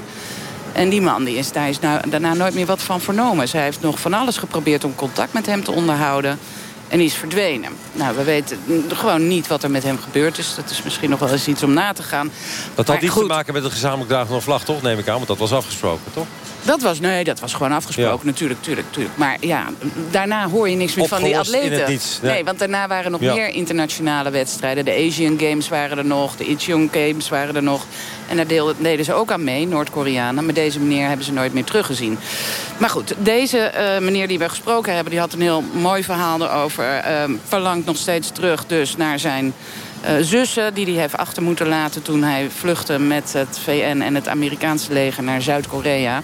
En die man die is, daar is nou, daarna nooit meer wat van vernomen. Zij heeft nog van alles geprobeerd om contact met hem te onderhouden. En die is verdwenen. Nou, we weten gewoon niet wat er met hem gebeurd is. Dat is misschien nog wel eens iets om na te gaan. Dat Maar had iets goed, te maken met het gezamenlijk dragen van vlag, toch? Neem ik aan, want dat was afgesproken, toch? Dat was, nee, dat was gewoon afgesproken, natuurlijk, natuurlijk, natuurlijk. Maar ja, daarna hoor je niks meer van die atleten. het niets, nee. Nee, want daarna waren er nog Ja. meer internationale wedstrijden. De Asian Games waren er nog, de Icheon Games waren er nog. En daar deelden, deden ze ook aan mee, Noord-Koreanen. Maar deze meneer hebben ze nooit meer teruggezien. Maar goed, deze eh, meneer die we gesproken hebben... die had een heel mooi verhaal erover. Ehm, verlangt nog steeds terug dus naar zijn... eh, zussen die hij heeft achter moeten laten toen hij vluchtte met het VN en het Amerikaanse leger naar Zuid-Korea.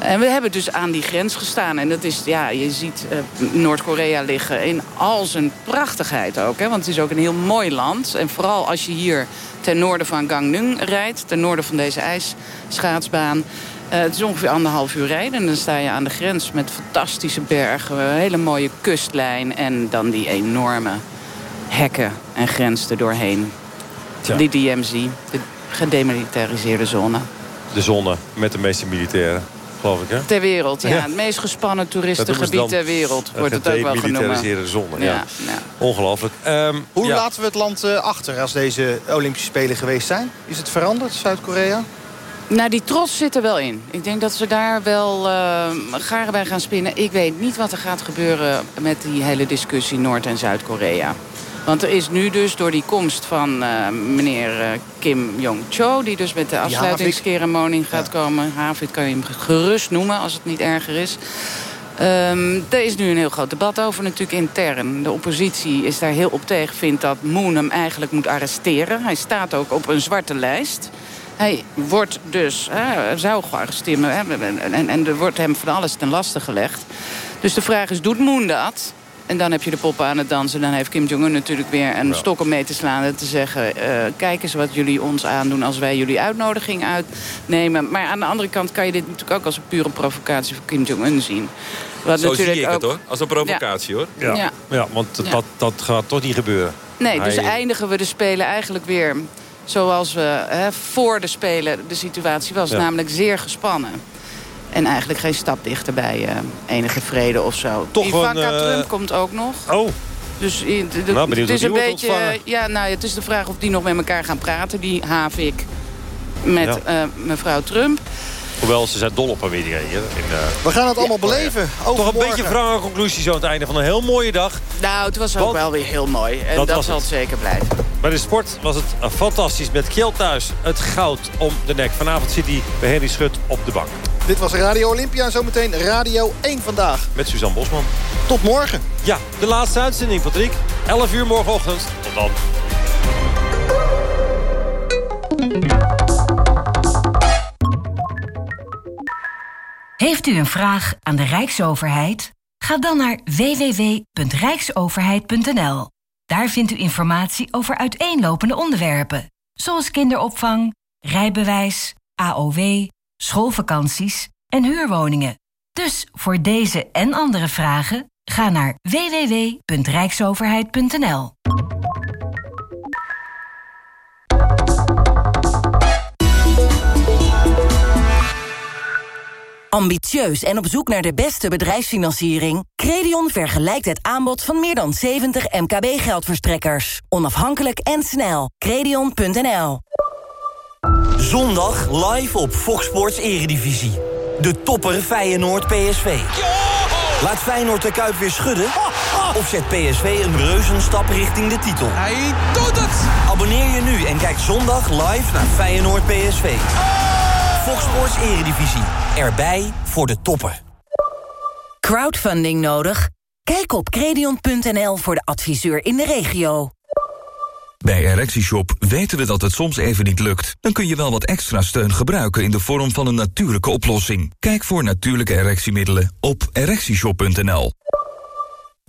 En we hebben dus aan die grens gestaan. En dat is, ja, je ziet eh, Noord-Korea liggen in al zijn prachtigheid ook. Hè? Want het is ook een heel mooi land. En vooral als je hier ten noorden van Gangneung rijdt... ten noorden van deze ijsschaatsbaan... eh, het is ongeveer anderhalf uur rijden. En dan sta je aan de grens met fantastische bergen... een hele mooie kustlijn en dan die enorme hekken en grens er doorheen. Die DMZ, de gedemilitariseerde zone. De zonne met de meeste militairen, geloof ik, hè? Ter wereld, ja. Ja. Het meest gespannen toeristengebied ter wereld, wordt het ook wel genoemd. gedemilitariseerde zone, ja. Ja, ja. Ongelooflijk. Ehm, Hoe ja. laten we het land eh, achter als deze Olympische Spelen geweest zijn? Is het veranderd, Zuid-Korea? Nou, die trots zit er wel in. Ik denk dat ze daar wel eh, garen bij gaan spinnen. Ik weet niet wat er gaat gebeuren met die hele discussie Noord- en Zuid-Korea. Want er is nu dus door die komst van eh, meneer eh, Kim Jong-cho... die dus met de afsluitingsceremonie gaat komen. Havik kan je hem gerust noemen als het niet erger is. Ehm er is nu een heel groot debat over natuurlijk intern. De oppositie is daar heel op tegen. Vindt dat Moon hem eigenlijk moet arresteren. Hij staat ook op een zwarte lijst. Hij wordt dus, hè, zou gearresteerd en, en, en er wordt hem van alles ten laste gelegd. Dus de vraag is, doet Moon dat? En dan heb je de poppen aan het dansen. Dan heeft Kim Jong-un natuurlijk weer een Ja. stok om mee te slaan... en te zeggen, eh, kijk eens wat jullie ons aandoen... als wij jullie uitnodiging uitnemen. Maar aan de andere kant kan je dit natuurlijk ook... als een pure provocatie voor Kim Jong-un zien. Wat Zo zie ik het hoor. Als een provocatie hoor. Ja. Ja. Ja. want Ja. Dat, dat gaat toch niet gebeuren. Nee, dus eindigen we de Spelen eigenlijk weer zoals we hè, voor de Spelen de situatie was. Ja. Namelijk zeer gespannen. En eigenlijk geen stap dichter bij eh, enige vrede of zo. Toch Ivanka een, eh, Trump komt ook nog. Oh, Dus eh, Nou, benieuwd het is hoe een beetje. ontvangen. Ja, nou, het is de vraag of die nog met elkaar gaan praten, die Havik. Met Ja. eh, mevrouw Trump. hoewel ze zijn dol op haar weer hier. In, eh, We gaan het allemaal beleven. toch een Overmorgen. beetje wrange conclusie zo aan het einde van een heel mooie dag. Nou, het was ook Want- wel weer heel mooi. En Dat zal het. zeker blijven. Bij de sport was het eh, fantastisch met Kjell thuis. Het goud om de nek. Vanavond zit hij bij Henry Schut op de bank. Dit was Radio Olympia en zometeen Radio 1 vandaag. Met Suzanne Bosman. Tot morgen. Ja, de laatste uitzending, Patrick. 11 uur morgenochtend. Tot dan. Heeft u een vraag aan de Rijksoverheid? Ga dan naar www.rijksoverheid.nl. Daar vindt u informatie over uiteenlopende onderwerpen, zoals kinderopvang, rijbewijs, AOW, schoolvakanties en huurwoningen. Dus voor deze en andere vragen ga naar www.rijksoverheid.nl. Ambitieus en op zoek naar de beste bedrijfsfinanciering? Credion vergelijkt het aanbod van meer dan 70 MKB-geldverstrekkers. Onafhankelijk en snel. Credion.nl Zondag live op Fox Sports Eredivisie. De topper Feyenoord PSV. Laat Feyenoord de Kuip weer schudden? Of zet PSV een reuzenstap richting de titel? Hij doet het! Abonneer je nu en kijk zondag live naar Feyenoord PSV. Fox Sports Eredivisie. Erbij voor de toppen. Crowdfunding nodig? Kijk op credion.nl voor de adviseur in de regio. Bij ErectieShop weten we dat het soms even niet lukt. Dan kun je wel wat extra steun gebruiken in de vorm van een natuurlijke oplossing. Kijk voor natuurlijke erectiemiddelen op ErectieShop.nl.